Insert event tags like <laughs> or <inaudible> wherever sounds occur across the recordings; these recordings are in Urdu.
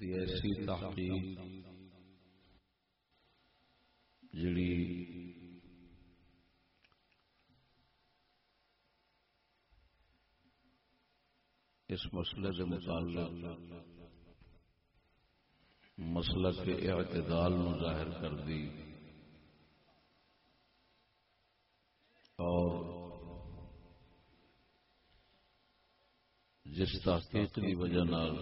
دی ایسی تحقیق جڑی اس مسئلے کے متعلق مسئلہ کے اعتدال نو ظاہر کر دی اور جس تحقیق کی وجہ نال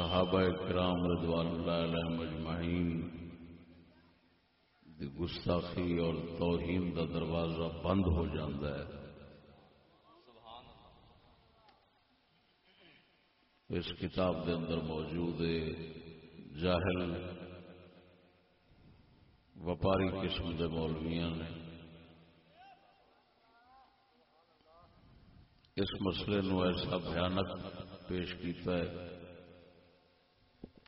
صحابہ کرام رضوان اللہ علیہ مجمعین دی گستاخی اور توہین دا دروازہ بند ہو جاندہ ہے۔ اس کتاب دے اندر موجود ہے جاہل، وپاری قسم کے مولویاں نے۔ اس مسئلے نو ایسا بھیانک پیش کیتا ہے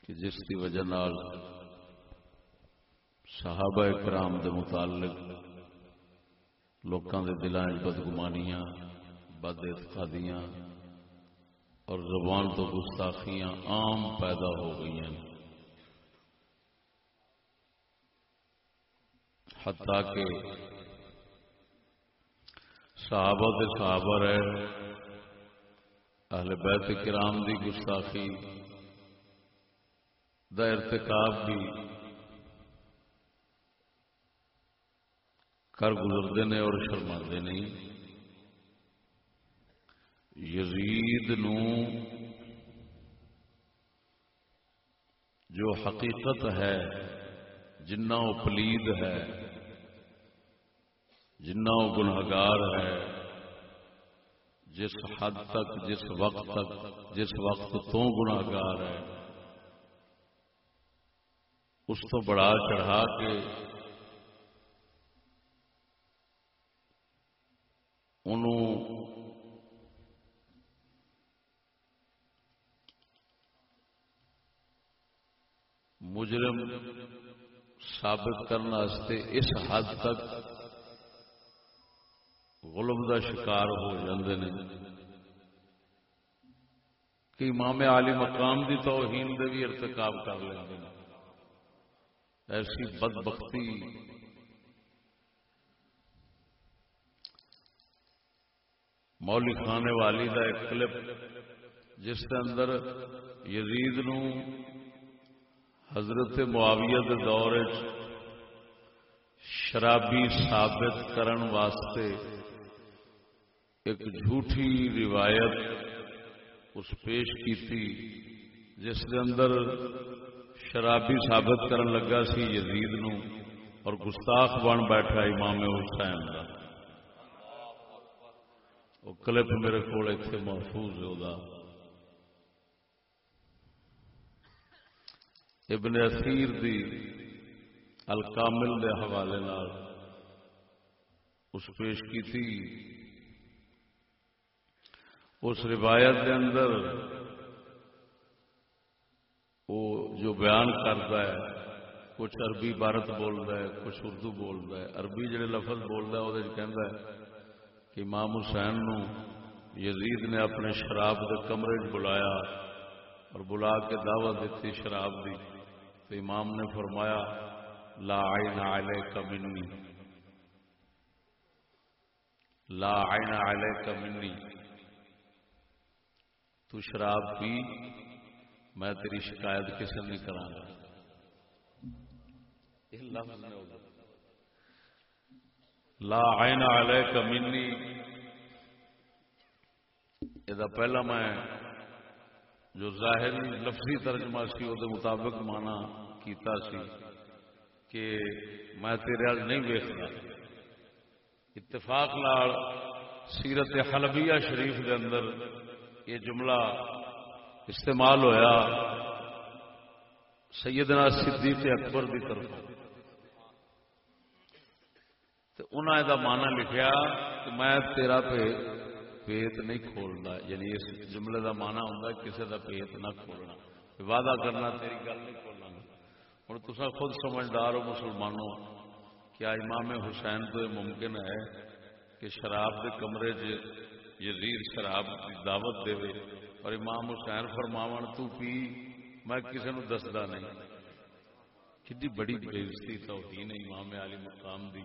کہ جس کی وجہ نال صحابہ کرام دے متعلق لوکاں دے دلائیں بدگمانیاں، بد اعتقادیاں اور زبان تو گستاخیاں عام پیدا ہو گئی ہیں۔ حتیٰ کہ صحابہ کے صحابہ رہے، اہل بیت کرام دی گستاخی دا ارتکاب بھی کر گزرتے ہیں اور شرما نہیں یزید نو جو حقیقت ہے جنا وہ پلید ہے جنا وہ ہے، جس حد تک، جس وقت تک، جس وقت تو گناگار ہے۔ اس تو بڑا چڑھا کے انہوں مجرم ثابت کرنے اس حد تک غلم کا شکار ہو جاندے نے کہ امام عالی مقام دی توہین دے بھی ارتکاب کر لیں ایسی بد بختی مولی خانے والی کا ایک کلپ جس کے اندر یزید نو حضرت معاویہ کے دور شرابی ثابت کرن واسطے ایک جھوٹی روایت اس پیش کی تھی جس کے اندر شرابی ثابت کرن لگا سی یزید نو اور گستاخ بن بیٹھا امام حسین کا وہ کلپ میرے کو محفوظ ہے ابن اثیر دی الکامل دے حوالے نال اس پیش کی تھی۔ اس روایت دے اندر وہ جو بیان کرتا ہے، کچھ عربی بھارت بولتا ہے، کچھ اردو بولتا ہے، عربی جڑے لفظ بولتا ہے وہ کہہ کہ امام حسین نو یزید نے اپنے شراب کے کمرے بلایا اور بلا کے دعوت دیتی شراب دی۔ تو امام نے فرمایا، لا عین علیک منی۔ لا عین علیک منی۔ تو شراب پی میں تیری شکایت کسی نہیں کرا لا عین علیک منی۔ یہ پہلا میں جو ظاہری لفظی ترجمہ سی وہ مطابق مانا کیتا سی کہ میں تیرے نہیں ویستا اتفاق لال سیرت حلبیہ شریف کے اندر یہ جملہ استعمال ہویا سیدنا صدیق اکبر کی طرف انہیں مانا لکھیا کہ میں تیرا پہ پیت نہیں کھولنا یعنی اس جملے کا مانا ہوں کسی کا پیت نہ کھولنا۔ وعدہ کرنا، تیری گل نہیں کھولنا۔ ہوں تصا خود سمجھدار ہو مسلمانوں، کیا امام حسین تو یہ ممکن ہے کہ شراب کے کمرے چ یزید شراب کی دعوت دے اور امام حسین فرماون، تو پی، میں کسی نے دستا نہیں. کھی بڑی بےزتی توہین ہے امام علی مقام دی،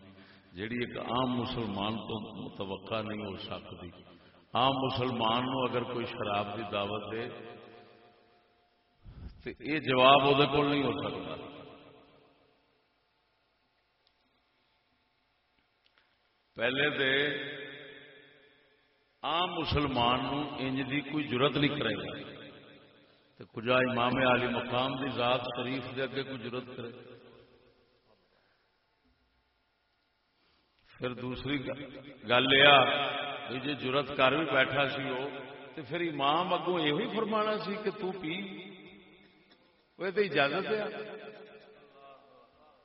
جیڑی ایک عام مسلمان تو متوقع نہیں ہو سکتی عام مسلمان نو اگر کوئی شراب دی دعوت دے تو یہ جواب وہ نہیں ہو سکتا پہلے دے عام مسلمان نو انج دی کوئی ضرورت نہیں کرے گا تو کجا امام علی مقام دی ذات شریف دے اگے کوئی ضرورت کرے پھر دوسری گل یہ جی ضرورت کر بھی بیٹھا سی وہ تو پھر امام اگوں یہ فرمانا سی کہ تو پی وہ تو اجازت ہے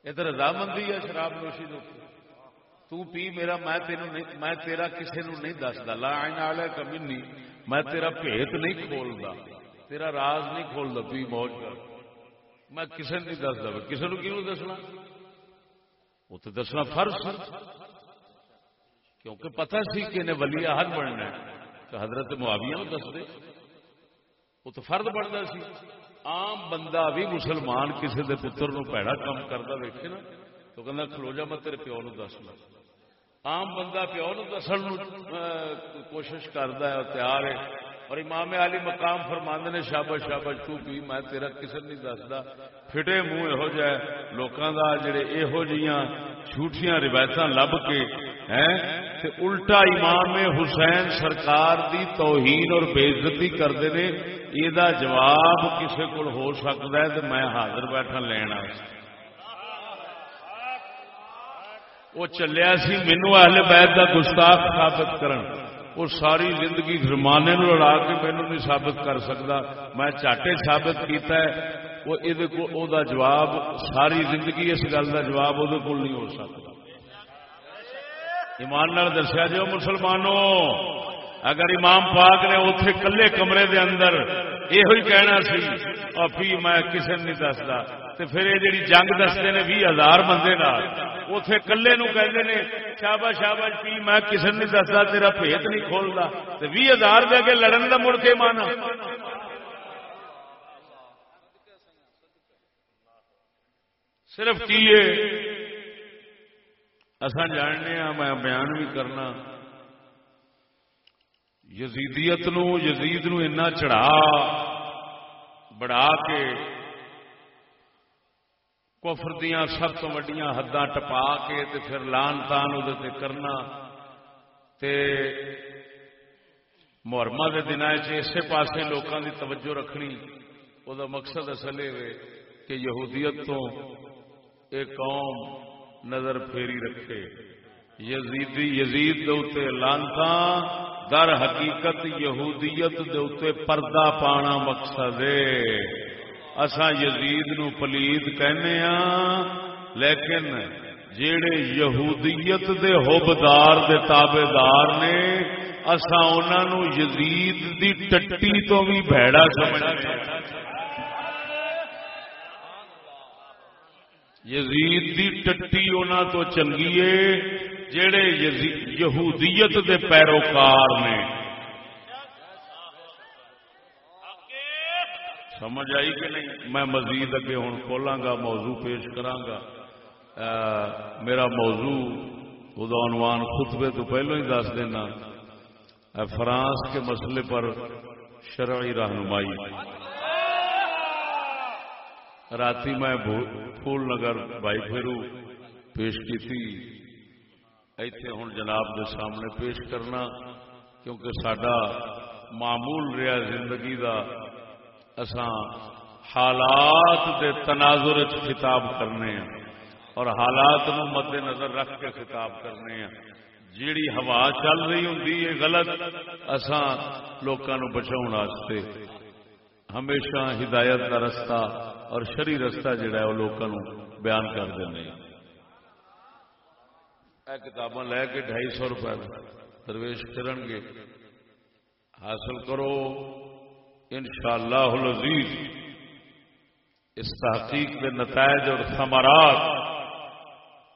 یہ تو رضامندی ہے شراب نوشی دو تو پی میرا، میں تینوں میں تیرا کسی نو نہیں دستا لا آئے کمی نہیں میں تیرا بھیت نہیں کھولتا تیرا راز نہیں کھولتا پی موج کر۔ میں کسی نہیں دستا کسی نے کیوں دسنا؟ وہ تو دسنا فرض۔ کیونکہ پتہ سی کہ انہیں ولی حد بننا ہے تو حضرت معاویہ نو دس دے۔ وہ تو فرد بنتا سی۔ عام بندہ بھی مسلمان کسی دے پتر نو پیڑا کام کرتا ویکے نا؟ تو کہنا کھلو جا، میں تیرے پیو نو دس دسنا۔ عام بندہ پیو نو دسن کوشش کرتا ہے تیار ہے اور امام علی مقام فرماند نے شابش شابش تو پی میں تیرا کسی نہیں دستا فٹے منہ یہو جہ لوگوں کا جڑے یہو جہاں جھوٹیاں روایت لب کے ہیں تے الٹا امام حسین سرکار دی توہین اور بےزتی کرتے ہیں یہ جواب کسی کو ہو سکتا ہے تو میں حاضر بیٹھا لینا وہ چلیا سی مینو اہل بیت کا گستاخ ثابت کرن۔ وہ ساری زندگی زمانے نو لڑا کے مینو نہیں ثابت کر سکتا میں چاٹے ثابت کیتا ہے، وہ او دا جواب، ساری زندگی اس گل کا جواب وہ نہیں ہو سکتا ایمان دسیا جو مسلمانوں، اگر امام پاک نے اتے کلے کمرے دے اندر یہ کہنا سی، اور میں کسی نہیں دستا پھر یہ جی جنگ دستے نے بھی ہزار بندے اتے کلے نو کہ شابا شابا پی میں کسی نہیں دستا، تیرا بھیت نہیں کھولتا تو بھی ہزار دے کے لڑن کا مڑ کے مانا۔ صرف کی اصا جاننے ہاں میں بیان بھی کرنا۔ یزیدیت نو، یزید نو اتنا چڑھا، بڑھا کے کفر دیا سب تو وڈیاں حداں ٹپا کے تے پھر لان تان وہ کرنا تے محرمہ کے دن اسی پاسے لوگوں کی توجہ رکھنی۔ وہ مقصد اصل یہ کہ یہودیت تو ایک قوم نظر پھیری رکھے۔ یزیدی یزید دے لانتا در حقیقت یہودیت دے پردہ پانا مقصد ہے اسا یزید نو پلید کہنے ہاں لیکن جیڑے یہودیت دے ہوبدار دے تابدار نے اسا انہاں نو یزید دی ٹٹی تو بھی بھیڑا سمجھنے یزید دی ٹٹی انہاں تو چنگی ہے، جیڑے یہودیت دے پیروکار نے۔ سمجھ آئی کہ نہیں؟ میں مزید اگے ہوں کھولاں گا موضوع پیش گا میرا موضوع خدا عنوان خطبے تو پہلو ہی دس دینا۔ فرانس کے مسئلے پر شرعی رہنمائی۔ رات میں پھول نگر بائی پھیرو پیش کی تھی ایتھے ہوں جناب کے سامنے پیش کرنا، کیونکہ سڈا معمول رہا زندگی دا حالات دے تناظر خطاب کرنے ہیں اور حالات نو مد نظر رکھ کے خطاب کرنے ہیں جیڑی ہوا چل رہی ہوں یہ غلط نو بچاؤ ہمیشہ ہدایت کا رستہ اور شری رستہ جڑا ہے وہ لوگوں بیان کر دیں ہاں۔ کتاباں لے کے ڈھائی سو روپئے درویش کرن گے۔ حاصل کرو۔ ان شاء اللہ اس تحقیق کے نتائج اور ثمرات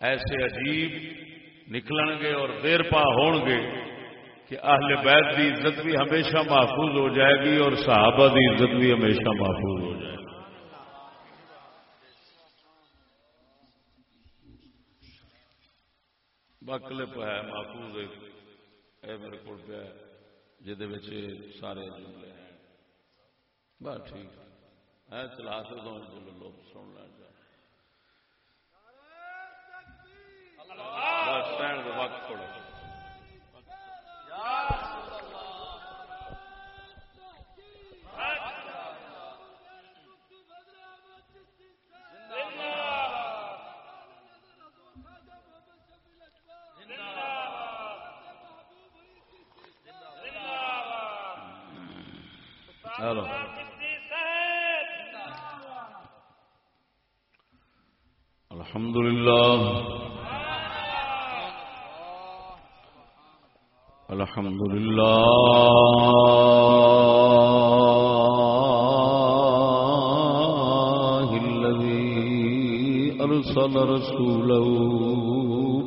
ایسے عجیب نکلن گے اور دیر پا ہون گے کہ اہل بیت کی عزت بھی ہمیشہ محفوظ ہو جائے گی اور صحابہ کی عزت بھی ہمیشہ محفوظ ہو جائے گی۔ بکلپ ہے، محفوظ ہے۔ میرے کو پیا جہد سارے جملے بس ٹھیک ہے۔ چلا ہوں بولو لوگ سن لیں۔ بس وقت تھوڑا الحمد لله. الحمد لله الذي أرسل رسوله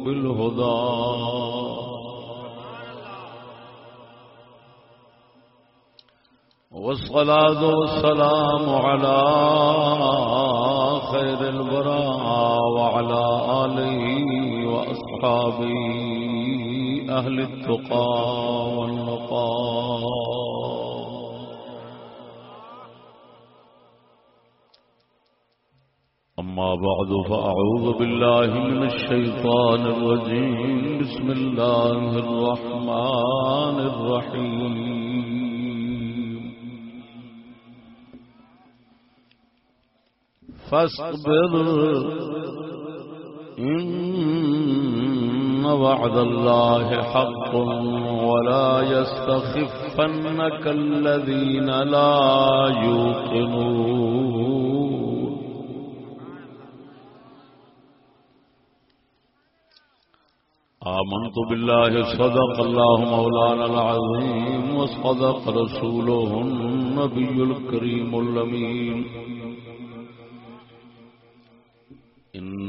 بالهدى. والصلاة والسلام على خير البراء وعلى آله وأصحابه أهل التقى والنقاء أما بعد فأعوذ بالله من الشيطان الرجيم. بسم الله الرحمن الرحيم. فاصبر. إن وعد الله حق ولا يستخفنك الذين لا يوقنون. آمنت بالله، صدق الله مولانا العظيم، وصدق رسوله النبي الكريم الأمين.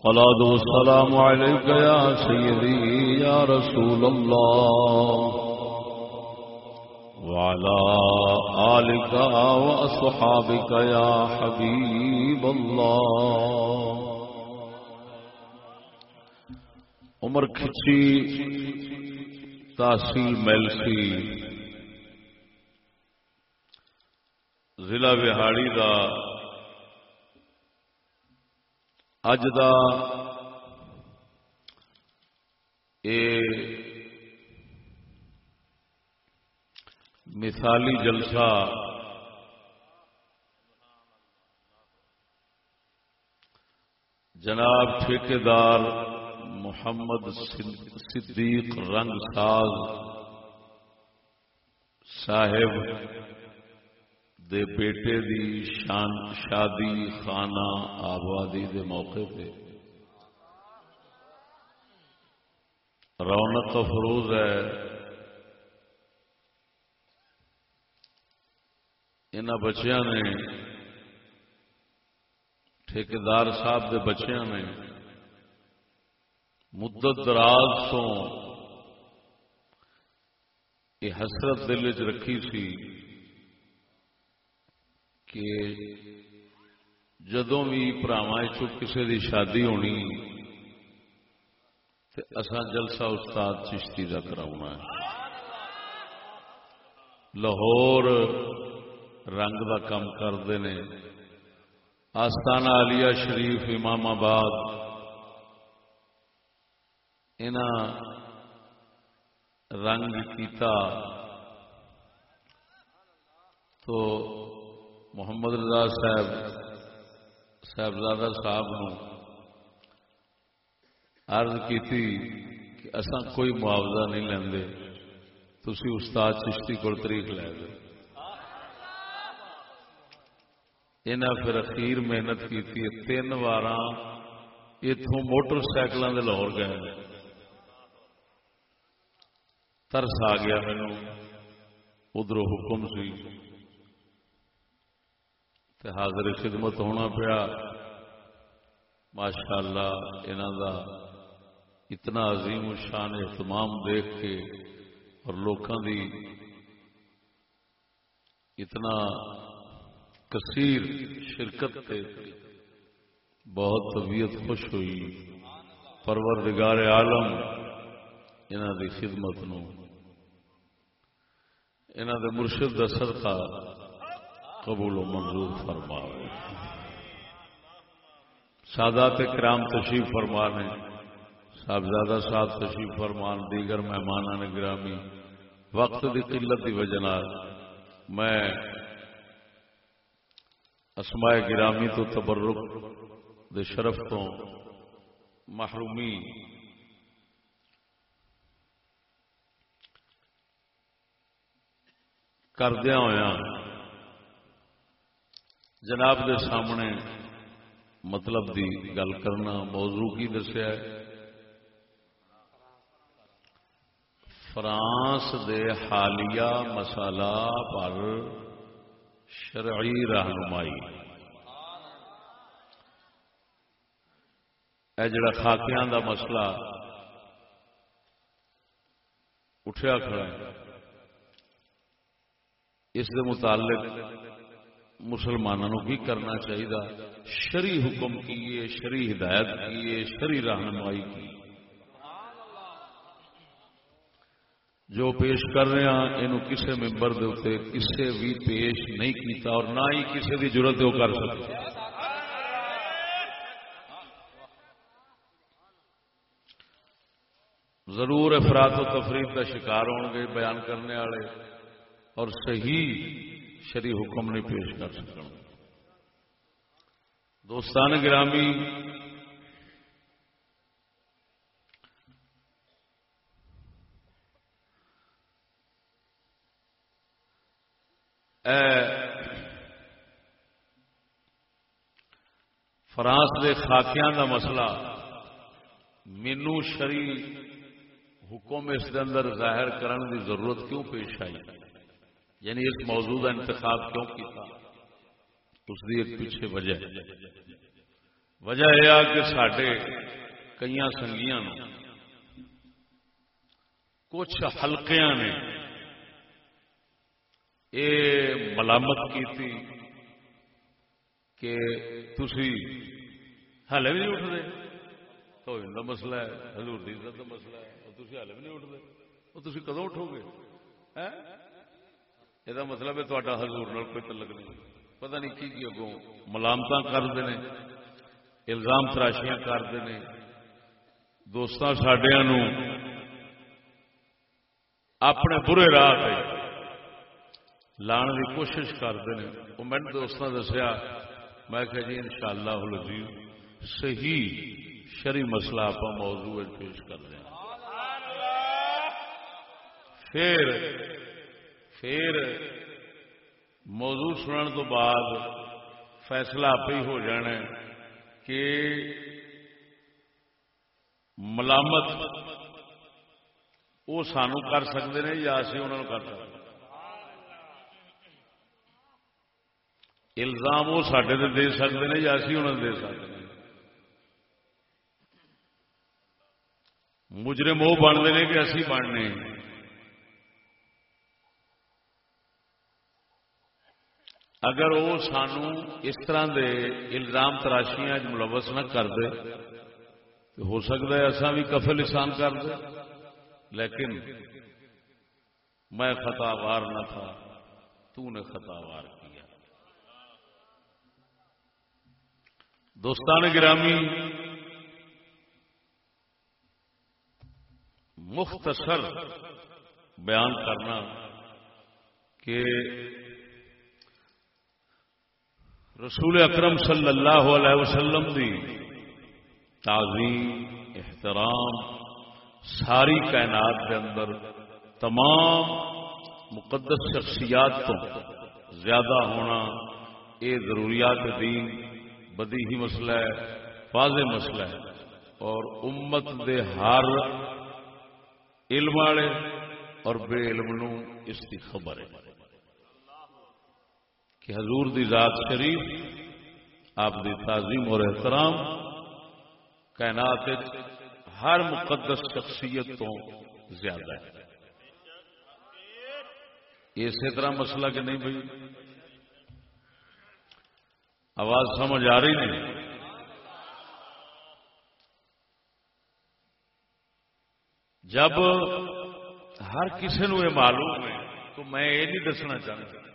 الصلاة والسلام عليك يا سيدي يا رسول الله. وعلى آلك وأصحابك يا حبيب الله. عمر کھچی تحصیل میلسی ضلع بہاڑی کا اج دا اے مثالی جلسہ جناب ٹھیکیدار محمد صدیق رنگ ساز صاحب دے بیٹے دی شان شادی خانہ آبادی دے موقع پہ رونق افروز ہے ان بچیاں نے ٹھیکیدار صاحب دے بچیاں نے مدت دراز تو یہ حسرت دل چ رکھی سی کہ جدوں بھی براوا کسی دی شادی ہونی تو اسا جلسہ استاد چشتی کا کرا لاہور رنگ کا کام کرتے ہیں آستانہ علیہ شریف امام آباد ان رنگ کیتا تو محمد رضا صاحب، صاحبزادہ صاحب نو عرض کیتی کہ اساں کوئی معاوضہ نہیں لیندے تھی استاد چشتی کو تاریخ لے گئے انہیں پھر اخیر محنت کی تین وار اتوں موٹر سائیکلوں کے لاہور گئے۔ ترس آ گیا مینو ادھر حکم سی۔ حاضر خدمت ہونا پیا۔ ماشاء اللہ انہوں کا اتنا عظیم شان اہتمام دیکھ کے اور لوگوں کی اتنا کثیر شرکت تے بہت طبیعت خوش ہوئی۔ پرور عالم انہوں دی خدمت نو۔ انہوں دے مرشد کا صدقہ قبول و منظور فرما سادات کرام تشریف فرمان صاحبزادہ صاحب تشریف فرمان، دیگر مہمان نے گرامی وقت کی قلت کی وجہ میں اسماء گرامی تو تبرک دے شرف تو محرومی کردیا ہوا جناب دے سامنے مطلب دی گل کرنا موضوع کی دسیا فرانس دے حالیہ مسالہ پر شرعی رہنمائی۔ اے جڑا خاکیاں دا مسئلہ اٹھیا کھڑا ہے، اس دے متعلق مسلمانوں کی کرنا چاہیے شری حکم کیے شری ہدایت کیے شری رہنمائی کی۔ جو پیش کر رہے ہیں یہ کسی ممبر دے کسے بھی پیش نہیں کیتا اور نہ ہی کسی کی ضرورت وہ کر سکتے ضرور افراد و تفریح کا شکار ہو گے بیان کرنے والے۔ اور صحیح شری حکم نہیں پیش کر سکوں دوستان گرامی فرانس کے خاکیاں کا مسئلہ مینو شری حکم اس کے اندر ظاہر کرنے کی ضرورت کیوں پیش آئی؟ یعنی اس موضوع کا انتخاب کیوں کیا اس کی ایک پیچھے وجہ وجہ یہ کہ سڈے کئی سنگیا کچھ ہلکیا نے یہ ملامت کی تھی کہ تھی ہلے بھی نہیں اٹھتے۔ تو مسئلہ ہے ہزور عزت کا مسئلہ ہے تھی ہلے بھی نہیں اٹھتے۔ وہ تھی کدو اٹھو گے؟ یہ مطلب ہے تا ہزور کوئی تعلق نہیں پتہ نہیں کی کی اگوں ملامت کرتے ہیں الزام تراشیاں کرتے ہیں دوست سڈیا اپنے برے راہ لان کی کوشش کرتے ہیں وہ میں دوست دسیا میں کہ جی ان شاء اللہ صحیح شری مسئلہ آپ موضوع پیش کر رہے ہیں پھر پھر موضوع سننے تو بعد فیصلہ آپ ہی ہو جانا کہ ملامت وہ سانو کر سکتے ہیں یا اسی انہوں کر سکتے الزام وہ سڈے دے سکتے ہیں یا اسی انہوں دے سکتے ہیں۔ مجرم وہ بنتے ہیں کہ اسی بننے اگر وہ سانو اس طرح دے الزام تراشیاں ملوث نہ کر دے، تو ہو سکتا ہے ایسا بھی کفل احسان کر دے۔ لیکن میں خطا وار نہ تھا، تو نے خطا وار کیا۔ دوستان گرامی، مختصر بیان کرنا کہ رسول اکرم صلی اللہ علیہ وسلم دی تعظیم، احترام، ساری کائنات کے اندر تمام مقدس شخصیات تو زیادہ ہونا یہ ضروریات دین، بدی ہی مسئلہ ہے، واضح مسئلہ ہے۔ اور امت دے ہر علم والے اور بے علم نو اس کی خبر ہے۔ کہ حضور دی ذات شریف، آپ دی تعظیم اور احترام، کائنات ہر مقدس شخصیت تو زیادہ ہے۔ اسی طرح مسئلہ کہ نہیں بھائی؟ آواز سمجھ آ رہی نہیں؟ جب ہر کسی نو یہ معلوم ہے، تو میں یہ نہیں دسنا چاہتا۔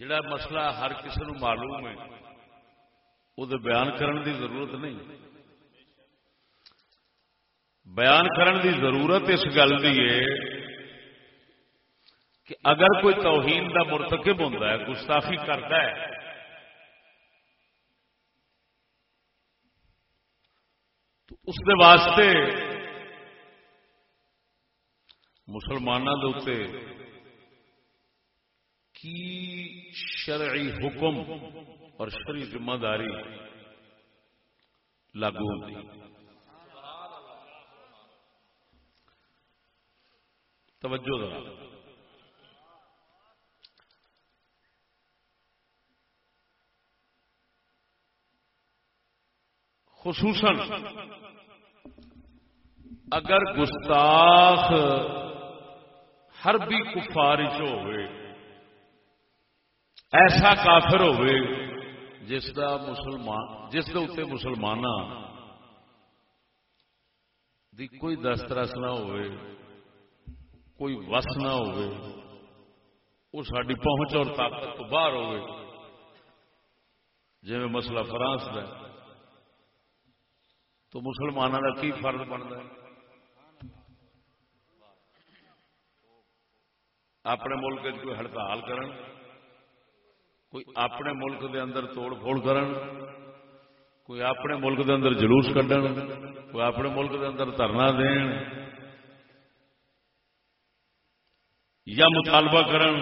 جڑا مسئلہ ہر کسی نو معلوم ہے وہ بیان کرنے دی ضرورت نہیں۔ بیان کرنے دی ضرورت اس گل کی ہے کہ اگر کوئی توہین دا مرتکب ہوتا ہے، گستاخی کرتا ہے، تو اس دے واسطے مسلمانوں کے کی شرعی حکم اور شرعی ذمہ داری لاگو ہوتی توجہ دار خصوصاً اگر گستاخ ہر بھی کفار ہوئے ایسا کافر ہوئے جس کا مسلمان جس کے اتنے مسلمان دی کوئی دسترس نہ ہوئے، کوئی وس نہ ہوئے وہ ساری پہنچ اور طاقت تو باہر ہوئے۔ جی مسئلہ فرانس کا تو مسلمانوں کا کی فرض بنتا ہے؟ اپنے ملک کوئی ہڑتال کرن؟ کوئی اپنے ملک دے اندر توڑ پھوڑ کرن کوئی اپنے ملک دے اندر جلوس کھڈن کوئی اپنے ملک دے اندر دھرنا دین یا مطالبہ کرن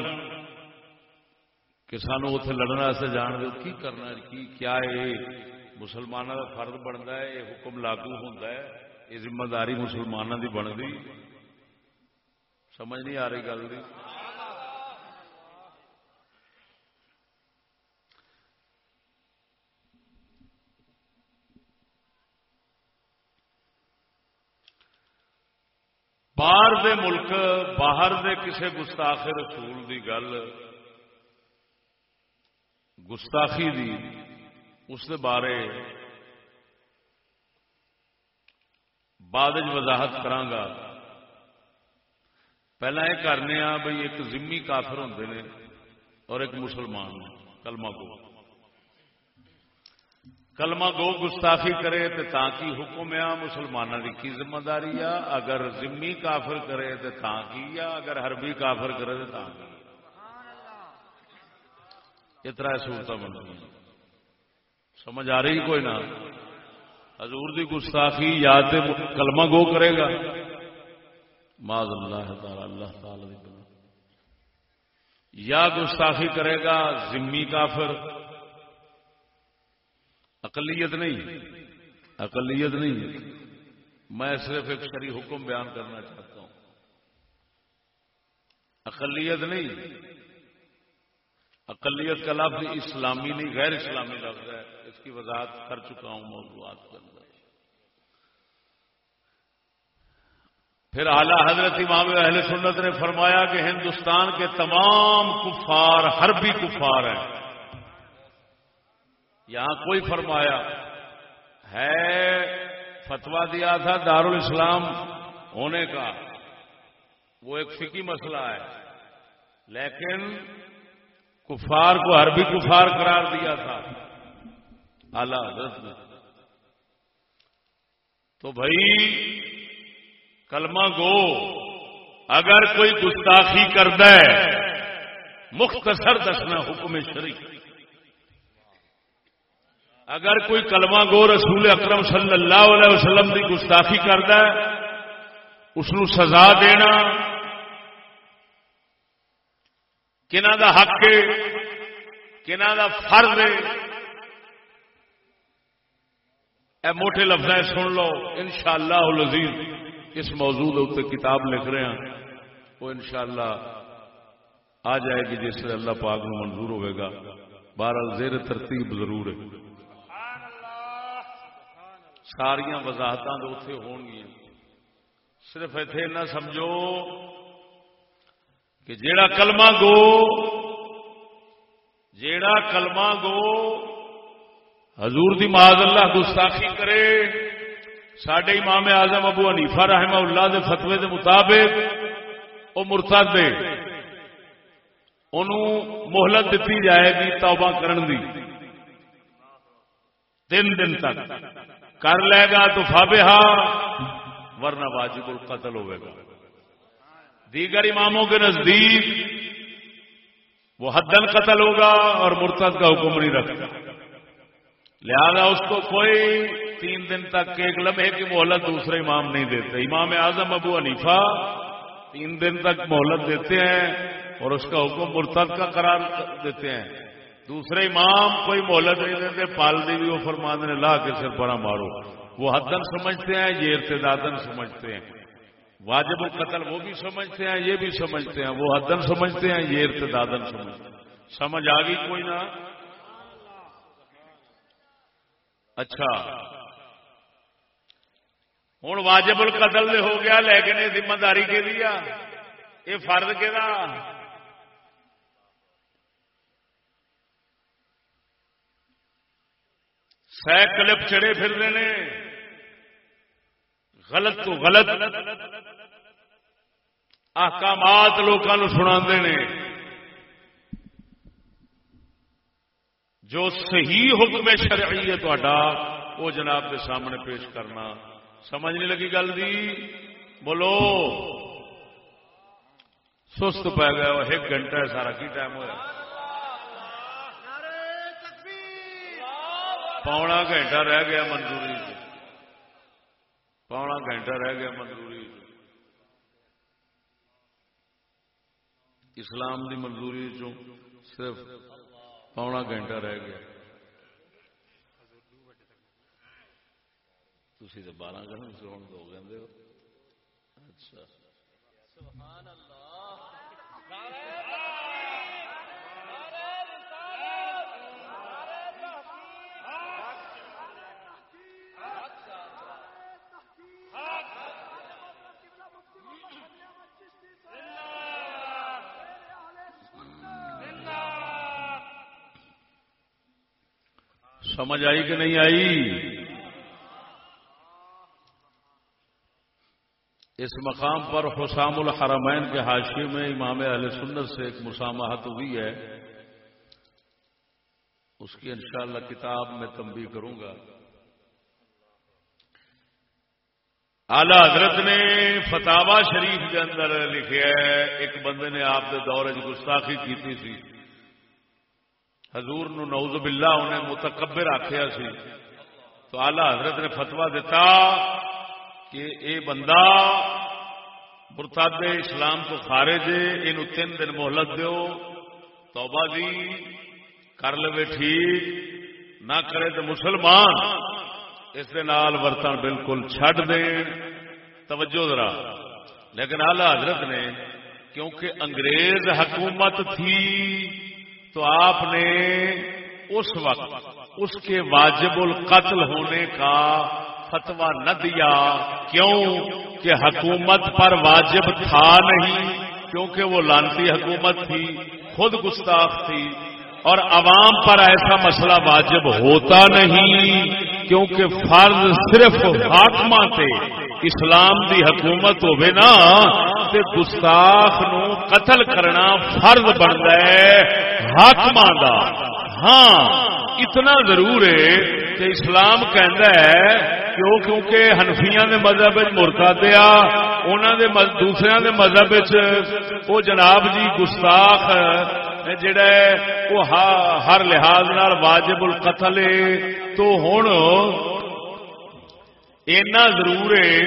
کہ سانو اتے لڑنا سے جان دو کی کرنا کی کیا ہے؟ مسلمانوں کا فرد بنتا ہے یہ حکم لاگو ہوتا ہے یہ ذمہ داری مسلمانوں کی بنتی۔ سمجھ نہیں آ رہی گل کی باہر دے ملک، باہر دے کسے گستاخ رسول دی گل، گستاخی دی، اس دے بارے بعد وضاحت کرانگا۔ پہلا یہ کرنے ہاں بھائی ایک ذمی کافر ہوں نے اور ایک مسلمان کلمہ گو۔ کلمہ گو گستاخی کرے تو تاکہ حکم آ مسلمانوں کی کی ذمہ داری آ؟ اگر ذمی کافر کرے تو تاکہ آ؟ اگر حربی کافر کرے تو تاکہ اتنا سہولت بن سمجھ آ رہی کوئی نہ؟ حضور دی گستاخی یا کلمہ گو کرے گا۔ ماض اللہ تعالی اللہ تعالی یا گستاخی کرے گا ذمی کافر۔ اقلیت نہیں اقلیت نہیں۔ میں صرف ایک شری حکم بیان کرنا چاہتا ہوں۔ اقلیت نہیں۔ اقلیت کا لفظ اسلامی نہیں، غیر اسلامی لفظ ہے۔ اس کی وضاحت کر چکا ہوں موضوعات کے اندر۔ پھر اعلی حضرت امام اہل سنت نے فرمایا کہ ہندوستان کے تمام کفار حربی کفار ہیں۔ یہاں کوئی فرمایا ہے فتوا دیا تھا دارالاسلام ہونے کا۔ وہ ایک فکی مسئلہ ہے۔ لیکن کفار کو عربی کفار قرار دیا تھا۔ اعلی حضرت۔ نے تو بھائی، کلمہ گو، اگر کوئی گستاخی کرد مختصر دسنا حکم شریف اگر کوئی کلمہ گو رسول اکرم صلی اللہ علیہ وسلم کی گستاخی کرد اس سزا دینا۔ کنہ دا حق ہے کنہ دا فرض ہے۔ اے موٹے لفظ سن لو ان شاء اللہ اس موضوع اتنے کتاب لکھ رہے ہیں وہ ان شاء اللہ آ جائے گی جس سے اللہ پاک منظور ہوئے گا۔ بہرحال زیر ترتیب ضرور ہے۔ ساریا وضاحت اتے ہونگیا صرف اتے نہ سمجھو کہ جیڑا کلمہ گو، جیڑا کلمہ گو، حضور دی معاذ اللہ گستاخی کرے۔ سڈے امام اعظم ابو حنیفہ رحمہ اللہ دے فتوے دے مطابق وہ مرتد دے مہلت دیتی جائے گی توبہ کرن دی۔ تین دن تک۔ کر لے گا تو فابہا ورنہ واجب القتل ہوئے گا۔ دیگر اماموں کے نزدیک وہ حدن قتل ہوگا اور مرتد کا حکم نہیں رکھتا۔ لہذا اس کو کوئی تین دن تک ایک لمحے کی مہلت دوسرے امام نہیں دیتے۔ امام اعظم ابو حنیفہ تین دن تک مہلت دیتے ہیں اور اس کا حکم مرتد کا قرار دیتے ہیں۔ دوسرے امام کوئی مہلت نہیں دیتے پال بھی وہ فرمان نے، لا کے سر پڑا مارو۔ وہ حدن سمجھتے ہیں، یہ ارتدادن سمجھتے ہیں۔ واجب القتل وہ بھی سمجھتے ہیں، یہ بھی سمجھتے ہیں۔ وہ حدن سمجھتے ہیں، یہ ارتدادن سمجھتے ہیں۔ سمجھ آ گئی کوئی نہ اچھا۔ ہوں واجب القتل ہو گیا لیکن یہ ذمہ داری کے لیا۔ یہ فرد کہ سہ کلپ چڑے پھر رہے غلط تو غلط۔ احکامات لوگوں سنا جو صحیح حکم شرعی ہے تا وہ جناب کے سامنے پیش کرنا۔ سمجھ نہیں لگی گل دی؟ بولو۔ سست پی گیا، ایک گھنٹہ سارا کی ٹائم ہوا پونا گھنٹہ رہ گیا منظوری سے پونا گھنٹہ رہ گیا منظوری اسلام دی منظوری چ صرف پونا گھنٹہ رہ گیا۔ تھی تو بارہ گھنٹے سو دو کہ اچھا۔ سبحان اللہ۔ سمجھ آئی کہ نہیں آئی؟ اس مقام پر حسام الحرمین کے حاشی میں امام اہل سنت سے ایک مسامحت ہوئی ہے۔ اس کی انشاءاللہ کتاب میں تنبیہ کروں گا۔ اعلی حضرت نے فتوا شریف کے اندر لکھے ایک بندے نے آپ کے دور گستاخی کی تھی۔ حضور نو نعوذ باللہ انہیں متکبر آخیا سی۔ تو آلہ حضرت نے فتوا دیتا کہ اے بندہ مرتاد اسلام تو خارج یہ تین دن مہلت دیو، توبہ دی، کر لو ٹھیک، نہ کرے تو مسلمان، اس نال برتن بالکل چھڈ دے۔ توجہ ذرا۔ لیکن آلہ حضرت نے، کیونکہ انگریز حکومت تھی تو آپ نے اس وقت اس کے واجب القتل ہونے کا فتوا نہ دیا۔ کیوں؟ کہ حکومت پر واجب تھا نہیں، کیونکہ وہ لانتی حکومت تھی، خود گستاخ تھی، اور عوام پر ایسا مسئلہ واجب ہوتا نہیں۔ کیونکہ فرض صرف حاکم تھے اسلام دی حکومت ہوے نا، تے گستاخ نو قتل کرنا فرض بنتا ہے حاکم دا۔ ہاں اتنا ضرور ہے کہ اسلام کہندا ہے کیوں کیونکہ ہنفیاں دے مذہب مرتا دیا انہوں دے دوسرے دے مذہب وہ جناب جی گستاخ جڑا ہے، وہ ہر لحاظ نال واجب القتل تو ہوں اینا ضرور ہے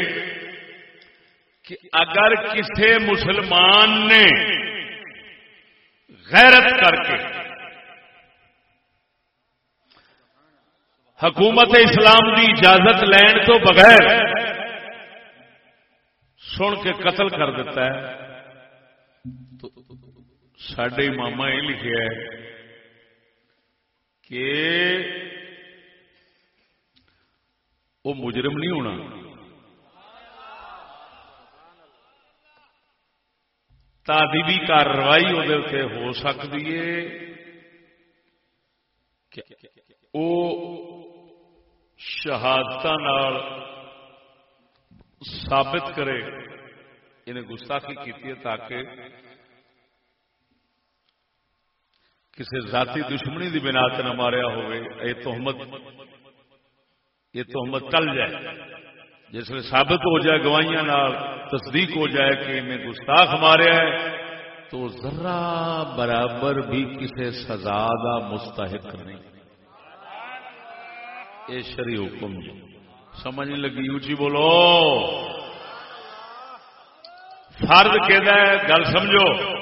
کہ اگر کسی مسلمان نے غیرت کر کے حکومت اسلام کی اجازت لین تو بغیر سن کے قتل کر دیتا ہے، تو سڈے ماما یہ لکھا ہے کہ وہ مجرم نہیں ہونا تعدیبی کاروائی وہ ہو سکتی ہے وہ شہادت ثابت کرے انہیں گستاخی کی تاکہ کسی ذاتی دشمنی کی بنا نہ ماریا ہوئے یہ تحمت یہ ٹل جائے۔ جس میں ثابت ہو جائے، گواہیاں تصدیق ہو جائے کہ انہیں گستاخ ماریا ہے، تو ذرا برابر بھی کسی سزا کا مستحق نہیں۔ یہ شری حکم۔ جی سمجھ لگی اچھی بولو۔ فرد کہ گل سمجھو۔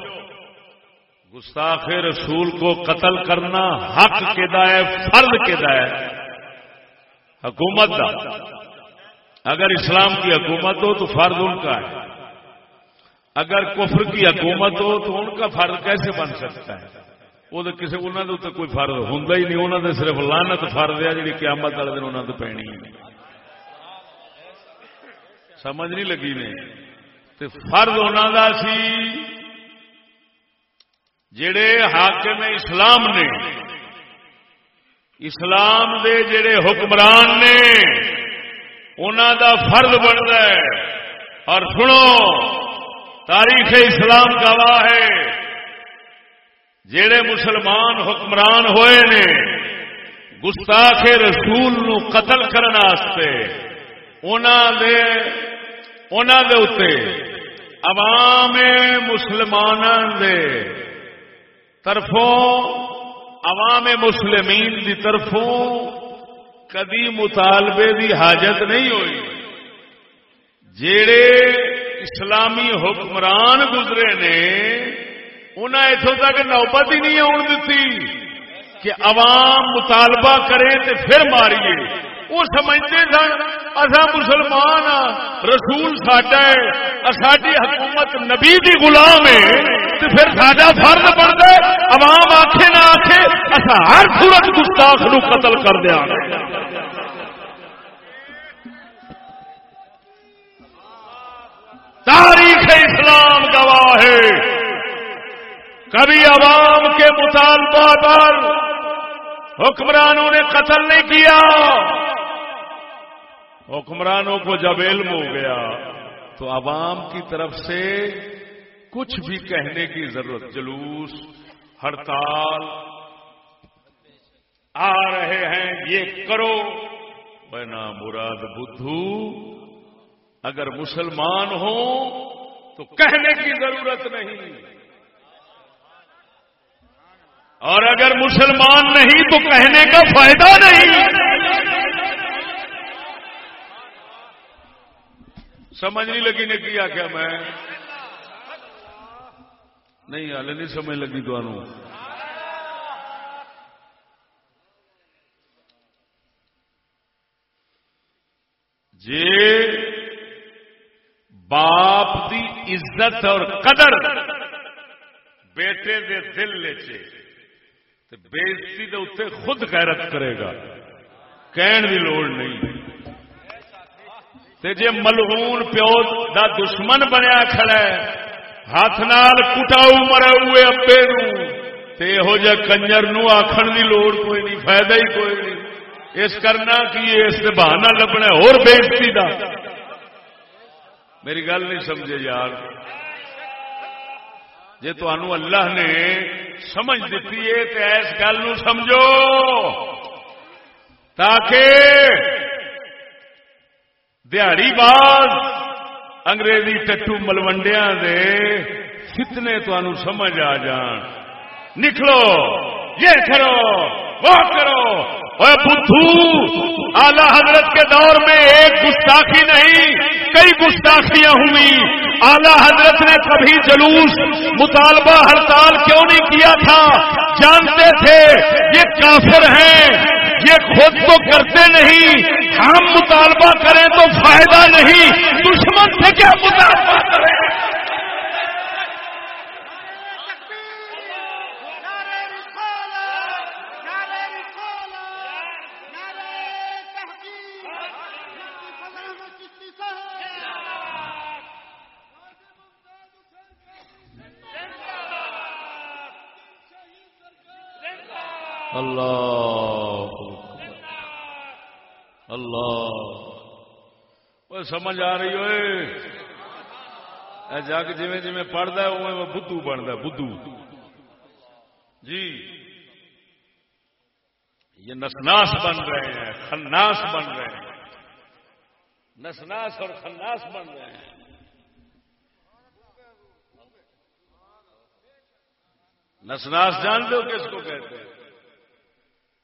گستاخ رسول کو قتل کرنا حق کے ہے فرد کے ہے حکومت کا اگر اسلام کی حکومت ہو تو فرد ان کا ہے۔ اگر کفر کی حکومت ہو تو ان کا فرد کیسے بن سکتا ہے؟ وہ تو کسی انہوں نے کوئی فرد ہوں ہی نہیں۔ انہوں نے صرف لانت فرد ہے جی قیامت والے دن انہوں نے پینی سمجھ نہیں لگی نے فرد انہوں کا سی جڑے حاکم اسلام نے، اسلام دے جڑے حکمران نے انہوں دا فرد بنتا ہے۔ اور سنو، تاریخ اسلام گواہ ہے۔ جڑے مسلمان حکمران ہوئے نے، گستاخ رسول نو قتل کرنے عوام مسلمان دے طرفوں، عوام مسلمین دی طرفوں کدی مطالبے دی حاجت نہیں ہوئی۔ جڑے اسلامی حکمران گزرے نے انہیں اتوں تک نوبت ہی نہیں آن دیتی کہ عوام مطالبہ کرے تو پھر ماریے۔ وہ سمجھتے سن اصا مسلمان رسول ساڈا ہے ساری حکومت نبی دی غلام ہے تو پھر ساڈا فرض بنتا ہے، عوام آخے نہ آخے اصا ہر سورت گستاخ نو قتل کر دیا تاریخ اسلام گواہ ہے۔ کبھی عوام کے مطالبہ پر حکمرانوں نے قتل نہیں کیا۔ حکمرانوں کو جب علم ہو گیا، تو عوام کی طرف سے کچھ بھی کہنے کی ضرورت، جلوس، ہڑتال آ رہے ہیں، یہ کرو۔ بنا مراد بدھو۔ اگر مسلمان ہو تو کہنے کی ضرورت نہیں۔ اور اگر مسلمان نہیں تو کہنے کا فائدہ نہیں۔ سمجھ نہیں لگی نے کیا کیا میں۔ نہیں ہال نہیں سمجھ لگی تو جی باپ دی عزت اور قدر بیٹے دے دل لے بےزتی کے اتنے خود غیرت کرے گا۔ کہن کی لوڑ نہیں۔ جی ملہون پیو دا دشمن بنیا کھڑا ہے، ہاتھ نال کٹاؤ مرے ہوئے ابے نو۔ تے ہو جہ کنجر نو آخر کی لوڑ کوئی نہیں، فائدہ ہی کوئی نہیں۔ اس کرنا کی اس بہانا لبنا اور بےزتی دا۔ میری گل نہیں سمجھے یار۔ جی تنوع اللہ نے سمجھ دیتی ہے تو اس گل سمجھو۔ تاکہ دیہڑی باز انگریزی ٹٹو ملوڈیا دے فتنے تمہوں سمجھ آ جان۔ نکلو، یہ کرو وہ کرو۔ بدھو اعلی حضرت کے دور میں ایک گستاخی نہیں، کئی گستاخیاں ہوئی۔ اعلی حضرت نے کبھی جلوس، مطالبہ، ہڑتال کیوں نہیں کیا تھا؟ جانتے تھے، یہ کافر ہیں، یہ خود تو کرتے نہیں۔ ہم مطالبہ کریں تو فائدہ نہیں۔ دشمن سے کیا مطالبہ کریں؟ اللہ اللہ وہ سمجھ آ رہی ہوئے۔ جگ جی جی پڑھتا ہے وہ بدھو بنتا بدھو۔ جی۔ یہ نسناس بن رہے ہیں خناس بن رہے ہیں۔ نسناس اور خناس بن رہے ہیں۔ نسناس جان دو کس کو کہتے ہیں؟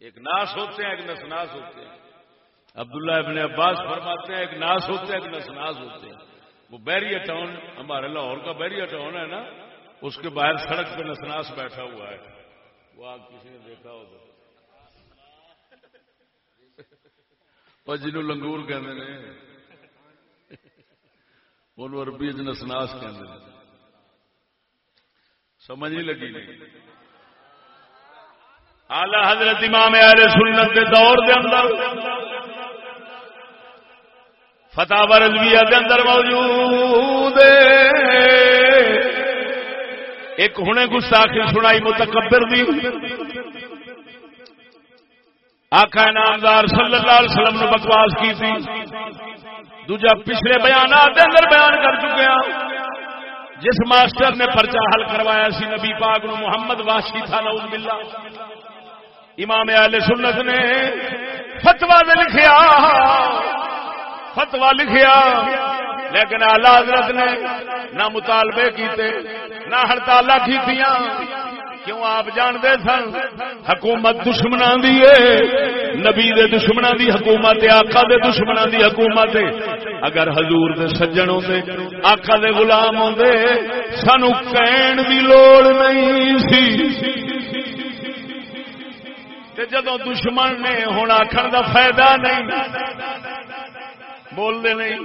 ایک ناس ہوتے ہیں، ایک نسناس ہوتے ہیں۔ عبداللہ ابن عباس فرماتے ہیں، ایک ناس ہوتے ہیں، ایک نسناس ہوتے ہیں۔ وہ بیریا ٹاؤن، ہمارے لاہور کا بیریا ٹاؤن ہے نا، اس کے باہر سڑک پہ نسناس بیٹھا ہوا ہے۔ وہ آپ کسی نے دیکھا ہوگا؟ اور جنہوں لنگور کہ عربی نسناس کہ سمجھ نہیں لگی نہیں۔ آلہ حضرت امام اہل سنت کے دور دے اندر، فتح رضویہ دے اندر موجود ایک ہنے گستاخی سنائی متکبر دی۔ آقا نامدار صلی اللہ علیہ وسلم نے بکواس کی تھی دوجا پچھلے بیانات دے اندر بیان کر چکے ہیں جس ماسٹر نے پرچہ حل کروایا سی نبی پاک نو محمد واشی تھا، نعوذ باللہ۔ امام اہل سنت نے فتوا لکھیا فتوا لکھیا، لیکن آلہ حضرت نے نہ مطالبے کیتے، نہ ہڑتال کی کیوں آپ جانتے سن؟ حکومت دشمنا دی نبی دے دشمنا دی حکومت آقا دے دشمنا دی حکومت اگر حضور دے سجن ہوتے آقا دے غلام ہوتے سانو کہن دی لوڑ نہیں سی۔ جدو دشمن نے ہوں آخر کا فائدہ نہیں بولتے نہیں۔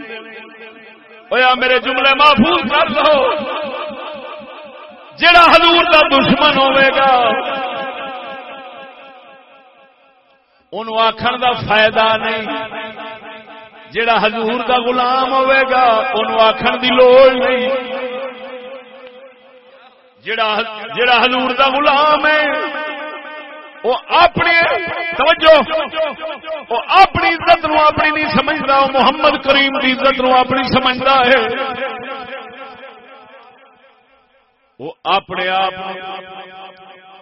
ہوا میرے جملے محفوظ کر لو جڑا حضور کا دشمن ہوگا ان آخر کا فائدہ نہیں۔ جڑا حضور کا غلام ہوگا ان آخر کی لوڑ نہیں۔ جڑا جڑا حضور کا غلام ہے وہ اپنی توجہ، وہ اپنی عزت نو اپنی نہیں سمجھتا، وہ محمد کریم کی عزت نو اپنی سمجھتا ہے۔ وہ اپنے آپ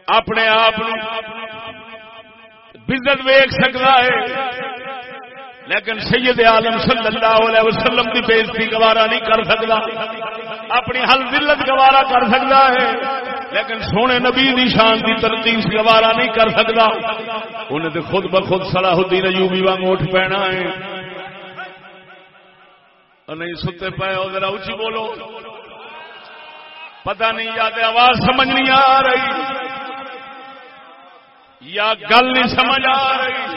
اپنے آپ بزت ویک سکتا ہے۔ لیکن سید عالم صلی اللہ علیہ وسلم کی بےزتی گوارا نہیں کر سکتا۔ اپنی حل دلت گوارا کر سکتا ہے، لیکن سونے نبی دی شان دی ترتیب گوارا نہیں کر سکتا۔ انہیں تو خود بخود صلاح الدین ایوبی وانگ اٹھ پینا ہے۔ نہیں ستے پے ادھر اچھی بولو۔ پتہ نہیں یا آواز سمجھ نہیں آ رہی۔ یا گل نہیں سمجھ آ رہی۔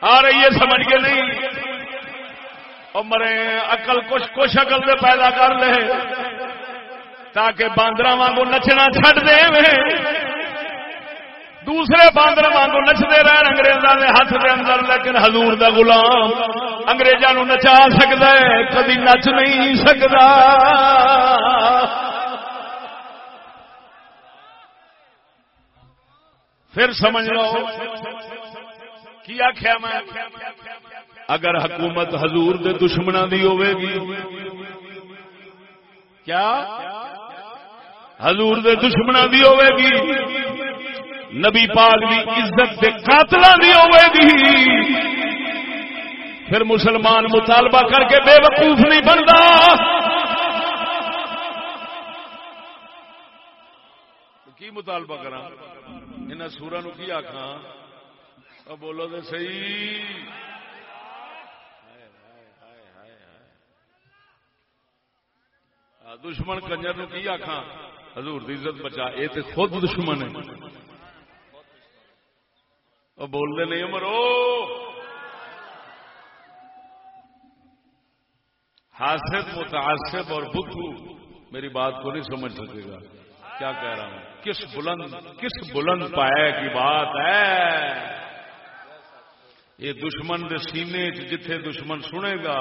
آ رہی ہے، سمجھ کے نہیں۔ اور مرے اقل کچھ کچھ اقل سے پیدا کر لے۔ تاکہ باندر وانگو نچنا چڈ دے دوسرے باندر وانگو نچتے رہن اگریزوں کے ہاتھ کے اندر، لیکن حضور دا غلام اگریزوں نچا سکتا ہے، کدی نچ نہیں سکتا پھر سمجھ لو، کی آخیا میں؟ اگر حکومت حضور دے دشمنوں کی ہوے گی۔ کیا؟ حضور دے دشمنوں کی ہوے گی۔ نبی پاک دی عزت دے قاتلوں کی ہوے گی۔ پھر مسلمان مطالبہ کر کے بے وقوف نہیں بنتا۔ کی مطالبہ کرا ان سورا نو کی آخا بولو تو سی دشمن کنجر نو کی آخا حضور دی عزت بچا یہ تو خود دشمن ہے۔ بولتے نہیں مرو حاسد، متعصب اور بدھو میری بات کو نہیں سمجھ سکے گا۔ کیا کہہ رہا ہوں؟ کس بلند کس بلند پائے کی بات ہے؟ یہ دشمن دے سینے جتھے دشمن سنے گا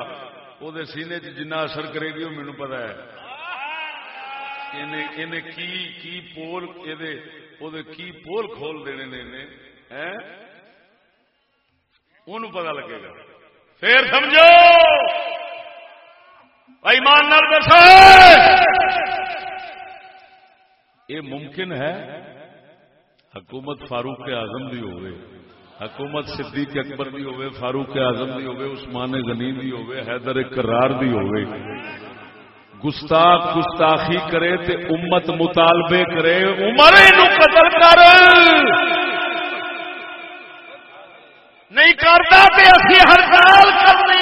وہ سینے جنہ اثر کرے گی وہ مینو پتا ہے۔ کی کی پول کی پول کھول دینے نے انہوں پتا لگے گا پھر سمجھو ایمان یہ ممکن ہے حکومت فاروق اعظم بھی ہوئے حکومت صدیق اکبر بھی ہوئے فاروق اعظم بھی ہوئے عثمان غنی بھی ہوئے حیدر کرار بھی ہوئے گستاخ گستاخی کرے تے امت مطالبے کرے، عمر قتل کر۔ نہیں کرتا ہڑتال کرنے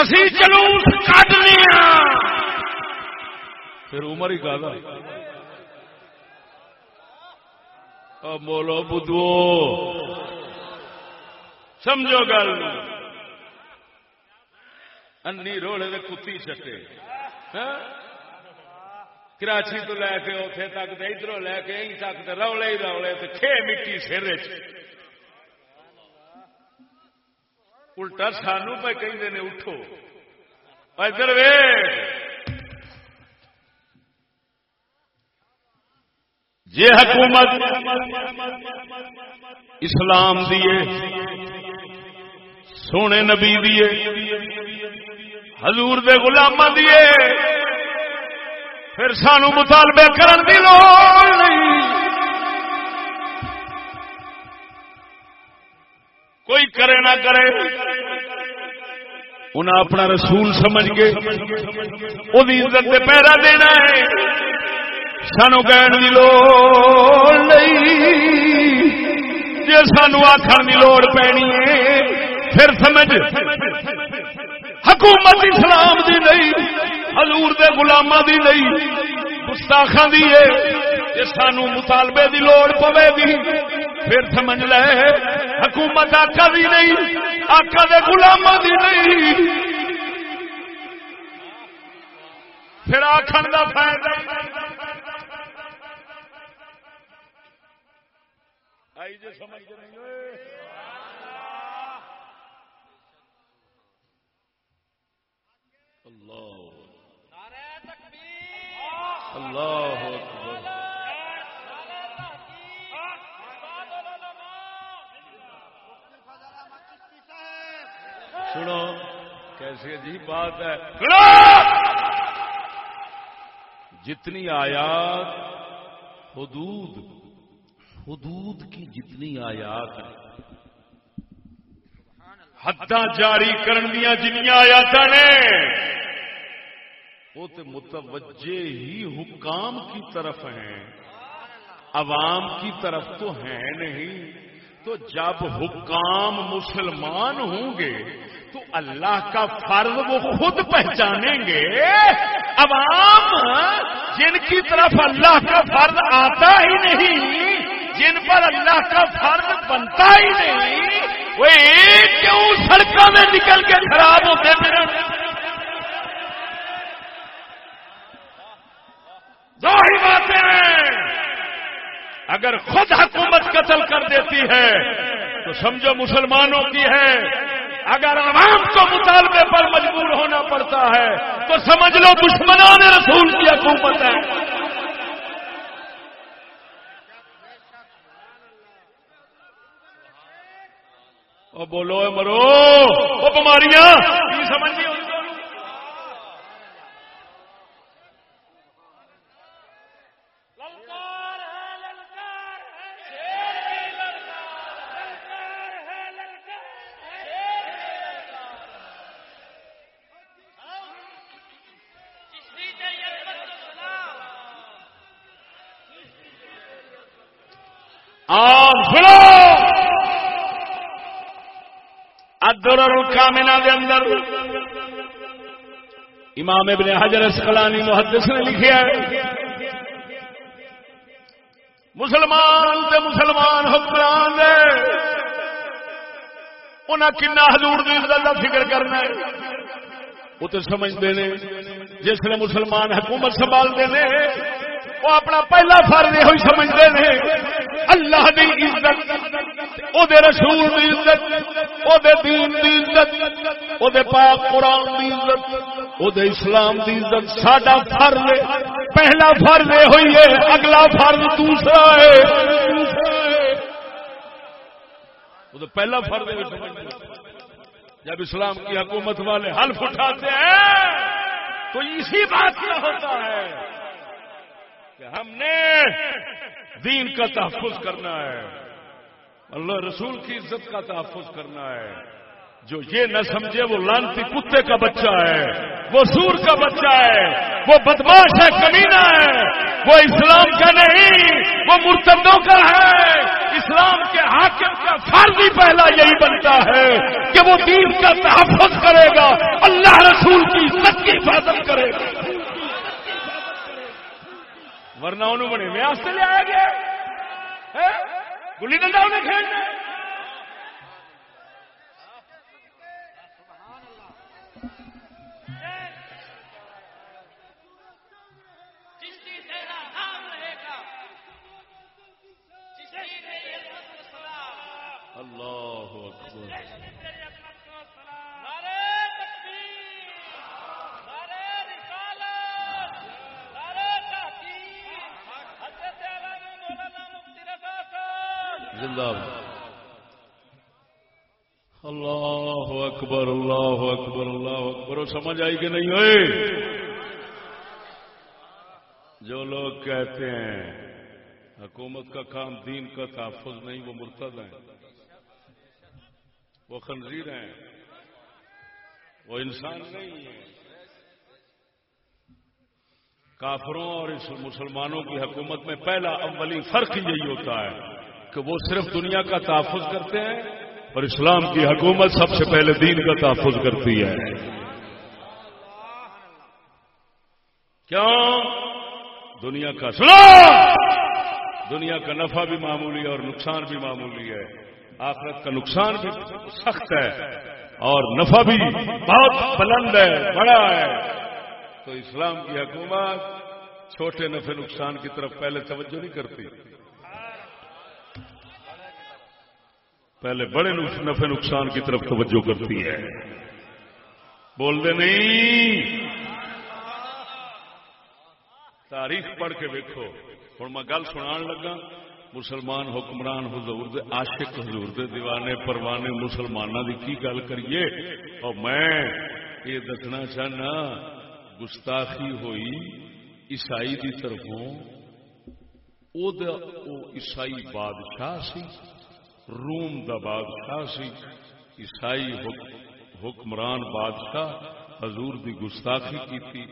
اسی جلوس کٹنے پھر عمر ہی کہا بولو بدھو۔ سمجھو گل۔ انی روڑے دے کتی چٹے کراچی تو لے کے اوتے تک ادھر لے کے تک روڑے ہی روڑے کھے مٹی سر الٹا سانو پہ کہ اٹھو ادھر وے جی حکومت اسلام دیے سونے نبی دیے حضور دے غلام دیے پھر سانو مطالبے کرن دی لوڑ نہیں۔ کوئی کرے نہ کرے۔ انہیں اپنا رسول سمجھ کے وہ عزت سے پیرا دینا ہے۔ سانو کہن کی لوڑ نہیں۔ جی سانو آخر کی لوڑ پینی ہے، پھر سمجھ۔ حکومت اسلام دی نہیں، حضور دے غلامہ دی نہیں۔ گستاخا دی ہے یہ سانو مطالبے دی لوڑ پوے گی۔ پھر سمجھ لے، حکومت آکا دی نہیں آکا دے گلاما دی نہیں۔ پھر آخر کا فائدہ۔ آئی جی سمجھ نہیں اللہ اللہ اکبر۔ سنو کیسی عجیب بات ہے۔ جتنی آیات حدود حدود کی جتنی آیات حداں جاری کرن دیا جنیا آیات نے۔ وہ تو متوجہ ہی حکام کی طرف ہیں۔ عوام کی طرف تو ہیں نہیں۔ تو جب حکام مسلمان ہوں گے، تو اللہ کا فرض وہ خود پہچانیں گے۔ عوام، جن کی طرف اللہ کا فرض آتا ہی نہیں، جن پر اللہ کا فرض بنتا ہی نہیں، وہ ایک کیوں سڑکوں میں نکل کے خراب ہوتے پھر ظاہر باتیں اگر خود حکومت قتل کر دیتی ہے، تو سمجھو مسلمانوں کی ہے۔ اگر عوام کو مطالبے پر مجبور ہونا پڑتا ہے، تو سمجھ لو دشمنان رسول کی حکومت ہے۔ بولو مرو وہ بیماریاں سمجھ سنو امام ابن حجر اسقلانی محدث نے لکھا ہے، مسلمان تے مسلمان حکمران دے انہیں کنا حضور دی عزت کا فکر کرنا ہے۔ وہ تو سمجھتے ہیں جس نے مسلمان حکومت سنبھالتے ہیں وہ اپنا پہلا فرض یہ سمجھتے ہیں اللہ دی عزت، او دے رسول دی عزت، او دے دین دی عزت، او دے پاک قرآن دی عزت۔ او دے اسلام دی عزت، ساڈا فرض پہلا فرض یہ ہوئی ہے، اگلا فرض دوسرا ہے۔ پہلا فرض جب اسلام کی حکومت والے حلف اٹھاتے ہیں، تو اسی بات کا ہوتا ہے کہ ہم نے دین کا تحفظ کرنا ہے۔ اللہ رسول کی عزت کا تحفظ کرنا ہے۔ جو یہ نہ سمجھے وہ لانتی کتے کا بچہ ہے، وہ سور کا بچہ ہے، وہ بدماش ہے، کمینہ ہے، وہ اسلام کا نہیں، وہ مرتدوں کا ہے۔ اسلام کے حاکم کا فرض ہی پہلا یہی بنتا ہے کہ وہ دین کا تحفظ کرے گا، اللہ رسول کی عزت کی حفاظت کرے گا۔ ورنہ انہوں بنے ویاس سے لے آیا گیا گلی ڈنڈا انہیں کھیلنا اللہ اکبر۔ زندہ اللہ اکبر اللہ اکبر اللہ اکبر۔ سمجھ آئی کہ نہیں ہوئے؟ جو لوگ کہتے ہیں حکومت کا کام دین کا تحفظ نہیں وہ مرتد ہیں۔ وہ خنزیر ہیں۔ وہ انسان نہیں ہے۔ کافروں اور اس مسلمانوں کی حکومت میں پہلا اولی فرق یہی ہوتا ہے کہ وہ صرف دنیا کا تحفظ کرتے ہیں اور اسلام کی حکومت سب سے پہلے دین کا تحفظ کرتی ہے۔ کیوں؟ دنیا کا سنو دنیا کا نفع بھی معمولی ہے اور نقصان بھی معمولی ہے۔ آخرت کا نقصان بھی سخت ہے اور نفع بھی بہت بلند ہے، بڑا ہے۔ تو اسلام کی حکومت چھوٹے نفع نقصان کی طرف پہلے توجہ نہیں کرتی۔ پہلے بڑے نفع نقصان کی طرف توجہ کرتی ہے۔ بول دے نہیں۔ تاریخ پڑھ کے دیکھو ہوں میں گل سنا لگا۔ مسلمان حکمران حضور دے، عاشق حضور دے، دیوانے پروانے مسلمانوں کی کی گل کریے؟ اور میں یہ دسنا چاہنا، گستاخی ہوئی عیسائی کی طرفوں عیسائی بادشاہ سی، روم دا بادشاہ سی، عیسائی حکمران بادشاہ حضور دی گستاخی کی تھی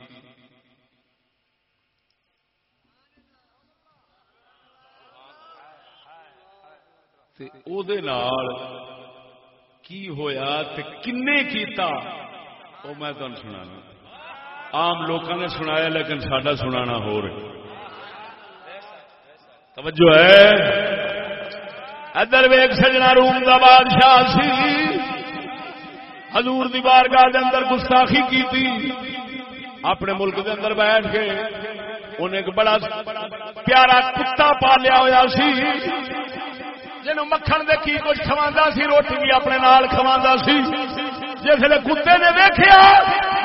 تے او دے نال کی ہویا تے کنے کیتا؟ او میں تن سنانا۔ عام لوگوں نے سنایا لیکن ساڈا سنانا ہو رہا توجہ ہے؟ ادر ویگ سجنا روم دا بادشاہ سی۔ حضور دی بارگاہ دے اندر گستاخی کی تھی اپنے ملک دے اندر بیٹھ کے انہیں ایک بڑا پیارا کتا پالیا ہوا سی۔ جن مکھن دے کی کچھ کھوا سی روٹی بھی اپنے نال کھوا سی جسے کتے نے دیکھا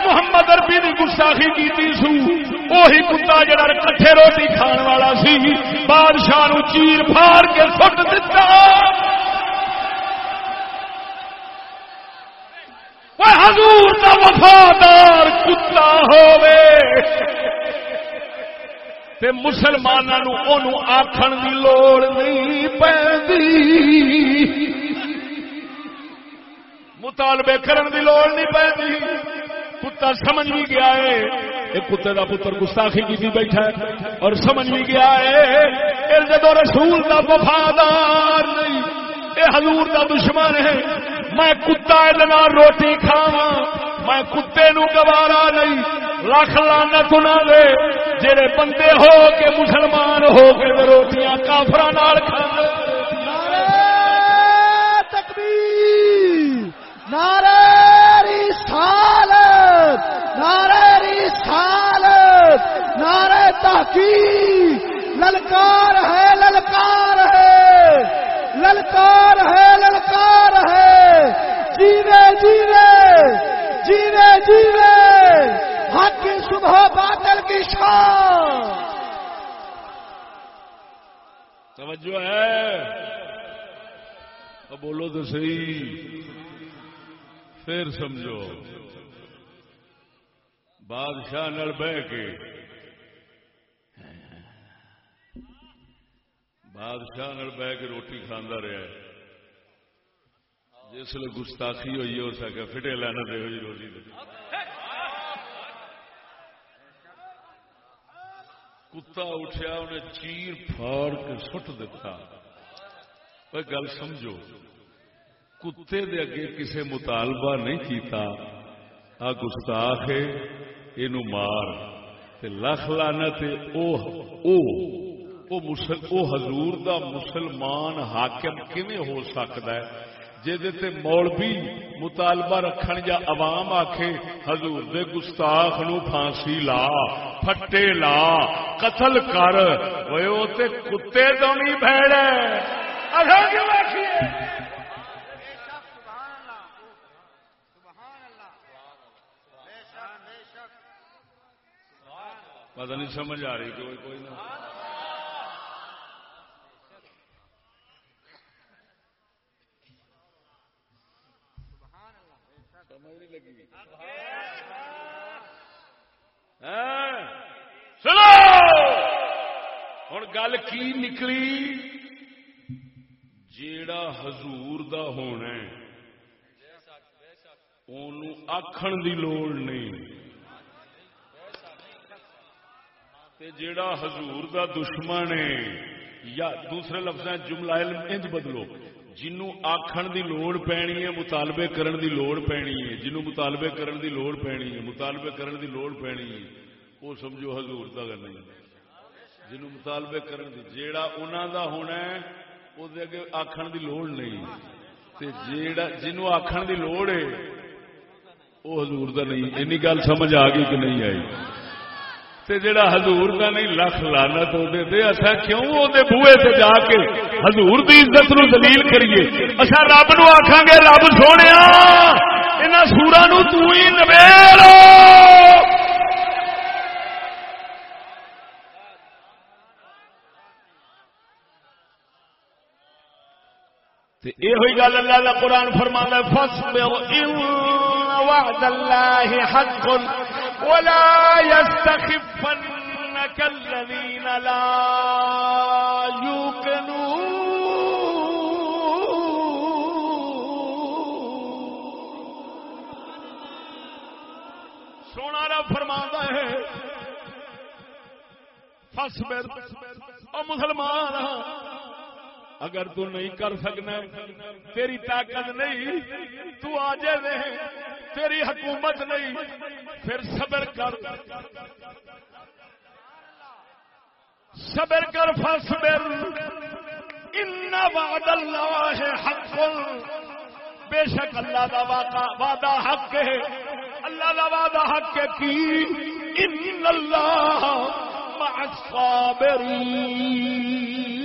محمد اربی کی گستاخی کی سو وہی کتا جڑا کٹھے روٹی کھان والا سی بادشاہ نو چیر پھاڑ کے سٹ دتا حضور کا وفادار کتا ہوے تے مسلمانوں آخر کی لوڑ نہیں پی مطالبے کرن دی لوڑ نہیں پی کتا سمجھ بھی گیا ہے۔ ایک کتے کا پتر گستاخی کی بیٹھا ہے اور سمجھ بھی گیا ہے۔ یہ جدو رسول دا وفادار نہیں یہ حضور دا دشمن ہے۔ میں کتا روٹی کھاوا میں کتے نو گوارا نہیں، لکھ لانا تنا دے۔ جڑے بندے ہو کے مسلمان ہو کے روٹیاں کافر کھانے نعرہ رسالت، نعرہ نعرہ تحقیق۔ للکار ہے للکار ہے۔ للکار ہے للکار ہے۔ جیوے جیوے۔ جیوے جیوے حق کی صبح باطل کی شام توجہ ہے۔ بولو تو صحیح۔ پھر سمجھو۔ بادشاہ بہ کے۔ بادشاہ بہ کے روٹی کھانا رہا جس لیے گستاخی ہوئی ہو سکے فٹے لینا دے، ہوئی روٹی کتا اٹھیا، انہیں چیر پھاڑ کے سٹ دیتا گل سمجھو، کتے دے اگے کسے مطالبہ نہیں کیتا۔ آ گستاخ ہے یہ مار۔ لکھ لانا او او او مسل، او حضور دا مسلمان حاکم کیویں ہو سکتا ہے؟ جہد مولوی مطالبہ رکھن یا عوام آکھے، حضور دے گستاخ نو پھانسی لا، پھٹے لا، قتل کر۔ وہ کتے تو نہیں بھڑ پتہ نہیں سمجھ آ رہی کوئی کوئی نہ سنو ہوں گل کی نکلی جیڑا حضور دا ہونا آخر دی لوڑ نہیں تے جیڑا حضور دا دشمن ہے یا دوسرے لفظ جملہ علم انج بدلو جنو آخر دی لوڑ پینی ہے مطالبے کرن دی لوڑ پینی ہے جنو مطالبے کرن دی لوڑ پینی ہے مطالبے کرن دی لوڑ پینی ہے وہ سمجھو حضور دا گل نہیں جنو مطالبے کرن دی جیڑا انہاں دا ہونا ہے وہ اگے آخر دی لوڑ نہیں تے جیڑا جنو آخر دی لوڑ ہے وہ حضور دا نہیں، اینی گل سمجھ آ گئی کہ نہیں آئی؟ تے جڑا حضور دا نہیں، لکھ لانا تو دے دے اچھا کیوں وہ بوئے تے جا کے حضور دی عزت نو دلیل کریے؟ اچھا رب نو آکھاں گے، رب سونے انہاں سورا نو تو ہی نویڑ تے اے ہوئی گل اللہ دا قرآن فرماندا ہے فصبر ان وعد اللہ حق ولا يستخفنك الذين لا يوقنون. سونا رب فرما ہے۔ فصبر او مسلمان اگر تو نہیں کر سکنا، تیری طاقت نہیں، تو آ جائے تیری حکومت نہیں، پھر صبر کر۔ صبر کر فصبر ان وعد اللہ حق۔ بے شک اللہ دا وعدہ حق ہے۔ اللہ دا وعدہ حق ہے کی ان اللہ مع الصابرین۔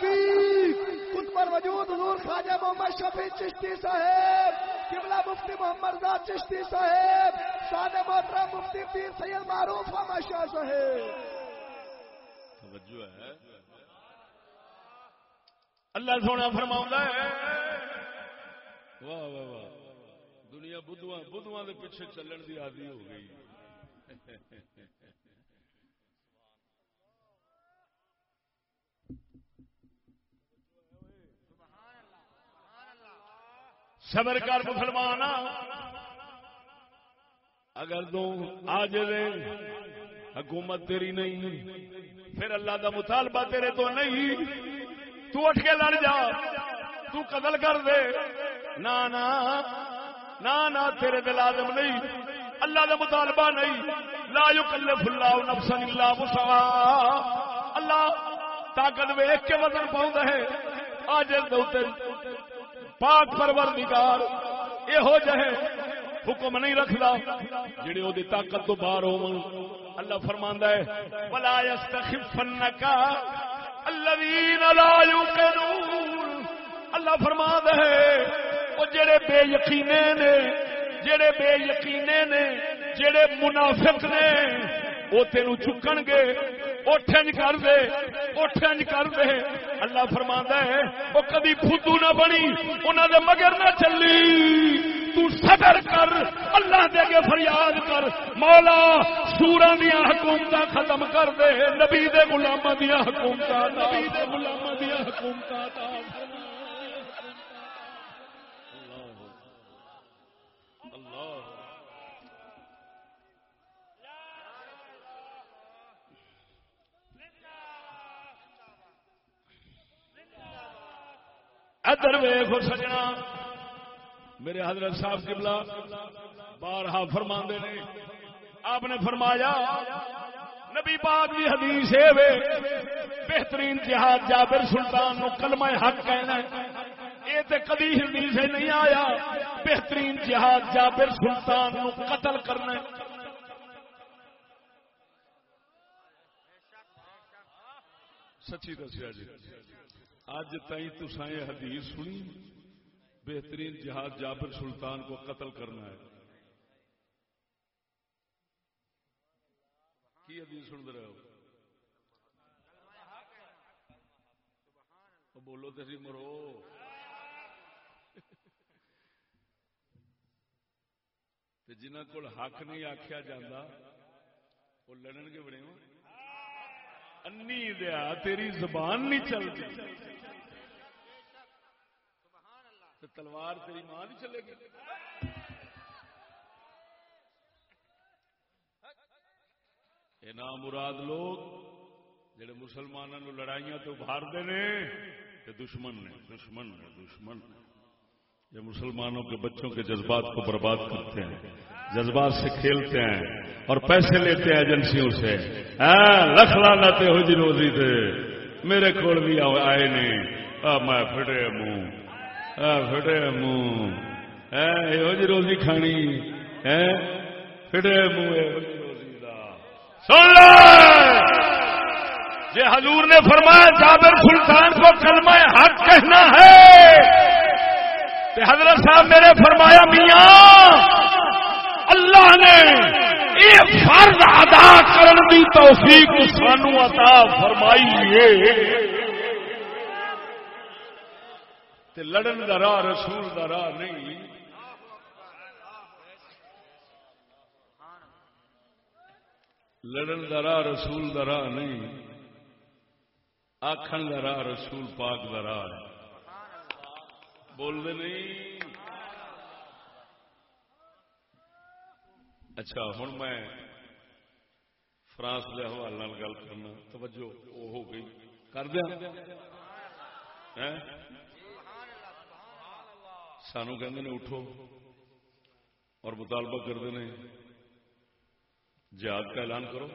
تحقیق خود پر وجود حضور خواجہ محمد شفیع چشتی صاحب، قبلہ مفتی محمد رضا چشتی صاحب شاد محترم مفتی پیر سید معروف ہاں، محمد شاہ صاحب۔ توجہ ہے۔ اللہ سونا فرماؤں ہے۔ واہ واہ واہ۔ دنیا بدھواں بدھواں دے پیچھے چلن دی عادی ہو گئی۔ <laughs> صبر کر مسلمان اگر تو آج حکومت تیری نہیں، پھر اللہ دا مطالبہ تیرے تو نہیں. تو اٹھ کے لڑ جا، تو قتل کر دے. نا نا نا نا تیرے دل آدم نہیں، اللہ دا مطالبہ نہیں. لا یکلف اللہ نفسا الا وسعها اللہ طاقت ویکھ کے وزن پاؤں ہے. آج دے پاک پروردگار یہو جہے حکم نہیں رکھدا، جڑے او دی طاقت تو باہر ہون اللہ فرماندا ہے، ولا یستخفنک الذین لا یوقنون اللہ فرماندا ہے، او جڑے بے یقینے نے، جڑے بے یقینے نے، جڑے منافق نے وہ تین چکن گے اٹھنج کر دے اٹھنج کر دے۔ اللہ فرما ہے، وہ کدی فدو نہ بنی انہوں دے مگر نہ چلی۔ تو صبر کر، اللہ دے کے فریاد کر۔ مولا سورا دیا حکومت ختم کر دے۔ نبی دے غلام دیا حکومت نبی دے غلام دیا حکومت ادھر ویخ سجنا۔ میرے حضرت صاحب قبلہ بارہا فرما نے۔ آپ نے فرمایا، نبی پاک کی حدیث ہے بہترین جہاد جابر سلطان نو کلمہ حق کہنا یہ تو کدی حدیث نہیں آیا۔ بہترین جہاد جابر سلطان نو قتل کرنا سچی دسیا جی۔ اج تھی تسائیں حدیث سنی، بہترین جہاد جابر سلطان کو قتل کرنا ہے۔ کی حدیث سن رہے ہو؟ بولو تو سی جی مرو۔ جنہ کو حق نہیں آخیا جا وہ لڑن گے بڑے انی دیا، تیری زبان نہیں چلتی تلوار تیری ماں نہیں چلے گی۔ نام مراد لوگ، جڑے مسلمانوں لڑائیاں تو ابھارتے نے دشمن نے دشمن نے، دشمن یہ مسلمانوں کے بچوں کے جذبات کو برباد کرتے ہیں جذبات سے کھیلتے ہیں اور پیسے لیتے ہیں ایجنسیوں سے۔ ہاں، لکھ لانا ہو جی روزی تھے۔ میرے کو بھی آئے نہیں۔ میں پھٹے منہ فٹے منہ جی روزی کھانی۔ ہاں، فٹے منہ جی سن جی حضور نے فرمایا، جابر سلطان کو کلمہ حق کہنا ہے۔ حضرت صاحب میرے فرمایا، میاں! اللہ نے یہ فرض ادا کرنے کی توفیق سانو عطا فرمائی ہے۔ تے لڑن دا راہ، رسول دا راہ نہیں۔ لڑن دا راہ، رسول دا راہ نہیں۔ آخر دا راہ، رسول پاک دا راہ بول دے نہیں۔ اچھا ہوں میں فرانس کے حوالے گل کرنا توجہ وہ ہو گئی کر دیا سانو کہ اٹھو اور مطالبہ کرتے ہیں جہاد کا اعلان کرو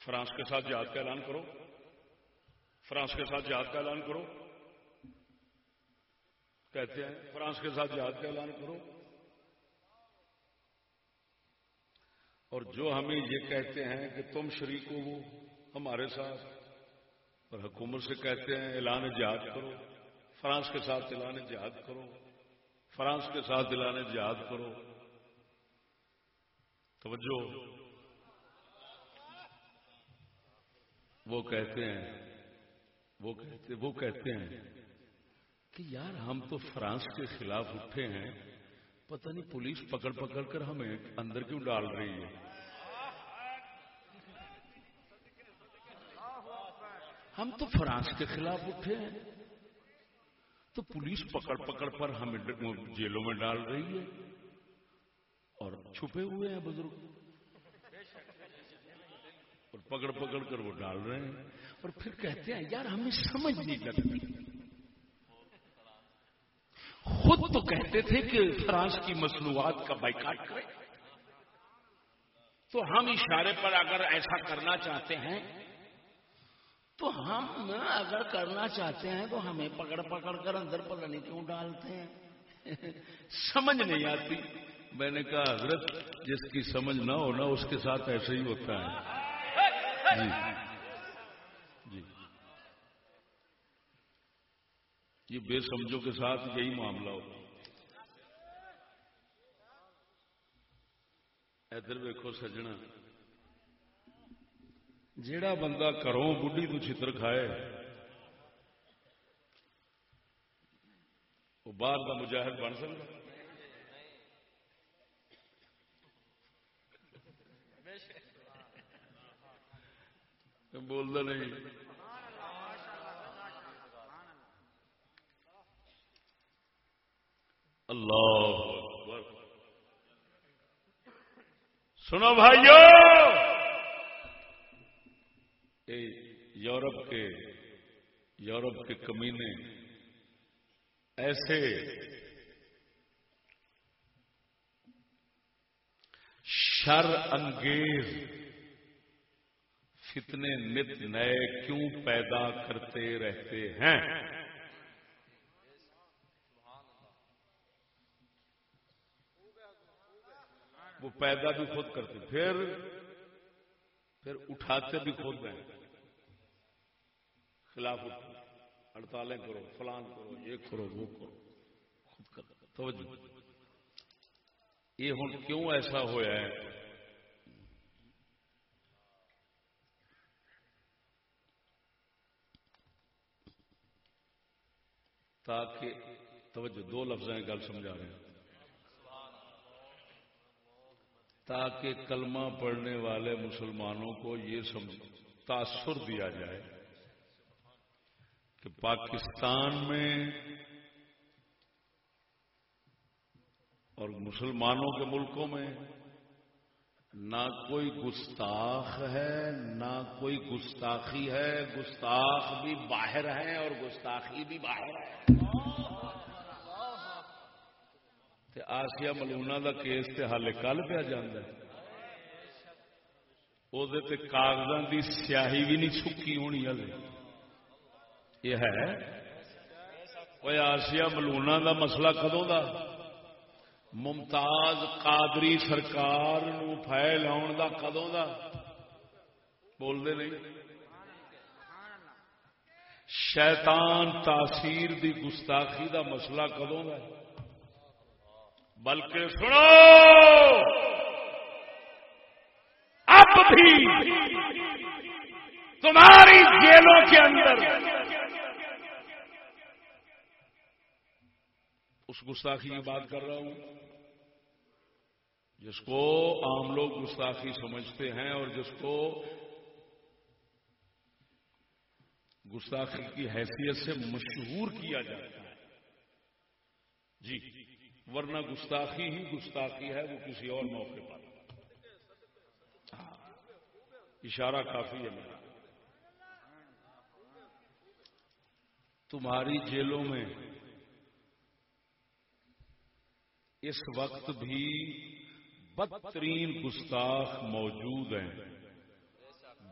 فرانس کے ساتھ جہاد کا اعلان کرو فرانس کے ساتھ جہاد کا اعلان کرو کہتے ہیں فرانس کے ساتھ جہاد کا اعلان کرو اور جو ہمیں یہ کہتے ہیں کہ تم شریک ہو ہمارے ساتھ۔ اور حکومت سے کہتے ہیں اعلان جہاد کرو۔ فرانس کے ساتھ دلانے جہاد کرو۔ فرانس کے ساتھ دلانے جہاد کرو۔ توجہ۔ وہ کہتے ہیں، وہ کہتے وہ کہتے ہیں کہ یار ہم تو فرانس کے خلاف اٹھے ہیں۔ پتہ نہیں پولیس پکڑ پکڑ کر ہمیں اندر کیوں ڈال رہی ہے؟ ہم تو فرانس کے خلاف اٹھے ہیں۔ تو پولیس پکڑ پکڑ پر ہمیں جیلوں میں ڈال رہی ہے۔ اور چھپے ہوئے ہیں بزرگ۔ اور پکڑ پکڑ کر وہ ڈال رہے ہیں۔ اور پھر کہتے ہیں، یار، ہمیں سمجھ نہیں لگتی۔ خود تو کہتے تھے کہ فرانس کی مصنوعات کا بائیکاٹ کریں۔ تو ہم اشارے پر اگر ایسا کرنا چاہتے ہیں تو ہم اگر کرنا چاہتے ہیں تو ہمیں پکڑ پکڑ کر اندر پتہ نہیں کیوں ڈالتے ہیں۔ سمجھ نہیں آتی۔ میں نے کہا، حضرت، جس کی سمجھ نہ ہونا اس کے ساتھ ایسے ہی ہوتا ہے۔ جی۔ جی۔ یہ بے سمجھوں کے ساتھ یہی معاملہ ہوتا ادھر ویکو سجنا۔ جیڑا بندہ کروں بڈی تو چتر کھائے، وہ باہر کا مجاہد بن سکتا بولتا نہیں۔ اللہ سنو بھائیو! یورپ کے یورپ کے کمینے، ایسے شر انگیز فتنے نت نئے کیوں پیدا کرتے رہتے ہیں؟ وہ پیدا بھی خود کرتے، پھر پھر اٹھاتے بھی خود ہیں۔ خلاف اٹھو۔ ہڑتالیں کرو، فلان کرو، یہ کرو، وہ کرو۔ خود کر توجہ۔ یہ ہوں کیوں ایسا ہوا ہے؟ تاکہ، توجہ، دو لفظ گل سمجھا رہے ہیں۔ تاکہ کلمہ پڑھنے والے مسلمانوں کو یہ سمجھ تاثر دیا جائے کہ پاکستان میں اور مسلمانوں کے ملکوں میں نہ کوئی گستاخ ہے، نہ کوئی گستاخی ہے، گستاخ بھی باہر ہیں اور گستاخی بھی باہر ہے۔ آسیا ملونا کا کیس تے ہال کل پہ جانا وہ کاغذات کی سیاہی بھی نہیں چھکی ہونی ہلے۔ یہ ہے۔ وہ آسیا ملونا کا مسئلہ کدوں کا ممتاز قادری سرکار پھیل آن کا کدوں کا بولتے نہیں۔ شیطان تاثیر دی گستاخی دا مسئلہ کدوں کا بلکہ سنو، اب بھی تمہاری جیلوں کے اندر اس گستاخی کی بات کر رہا ہوں، جس کو عام لوگ گستاخی سمجھتے ہیں اور جس کو گستاخی کی حیثیت سے مشہور کیا جاتا ہے۔ جی۔ ورنہ گستاخی ہی گستاخی ہے، وہ کسی اور موقع پر۔ ہاں، اشارہ کافی ہے میرا۔ تمہاری جیلوں میں اس وقت بھی بدترین گستاخ موجود ہیں۔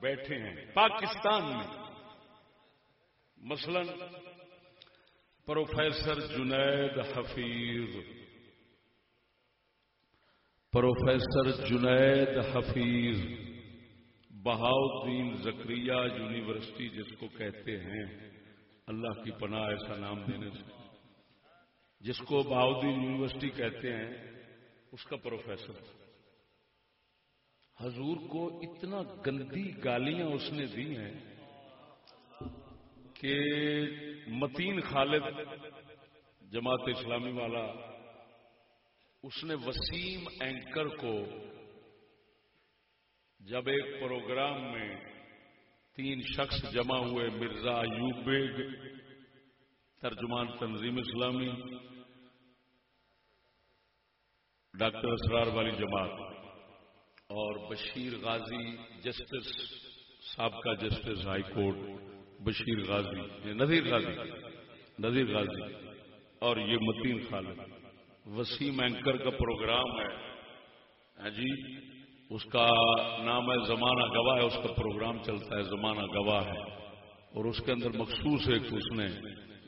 بیٹھے ہیں۔ پاکستان میں۔ مثلا professor Junaid Hafeez professor Junaid Hafeez Bahauddin Zakariya University جس کو کہتے ہیں، اللہ کی پناہ ایسا نام دینے سے۔ جس کو بہاؤدین یونیورسٹی کہتے ہیں، اس کا پروفیسر۔ حضور کو اتنا گندی گالیاں اس نے دی ہیں کہ متین خالد جماعت اسلامی والا اس نے وسیم اینکر کو جب ایک پروگرام میں تین شخص جمع ہوئے، مرزا ایوب بیگ، ترجمان تنظیم اسلامی، ڈاکٹر اسرار والی جماعت اور بشیر غازی جسٹس، سابقہ justice high court, Bashir Ghazi Nazir Ghazi Nazir Ghazi اور یہ متین خالد۔ وسیم اینکر کا پروگرام ہے۔ ہاں جی اس کا نام ہے زمانہ گواہ ہے، اس کا پروگرام چلتا ہے زمانہ گواہ ہے۔ اور اس کے اندر مخصوص ایک اس نے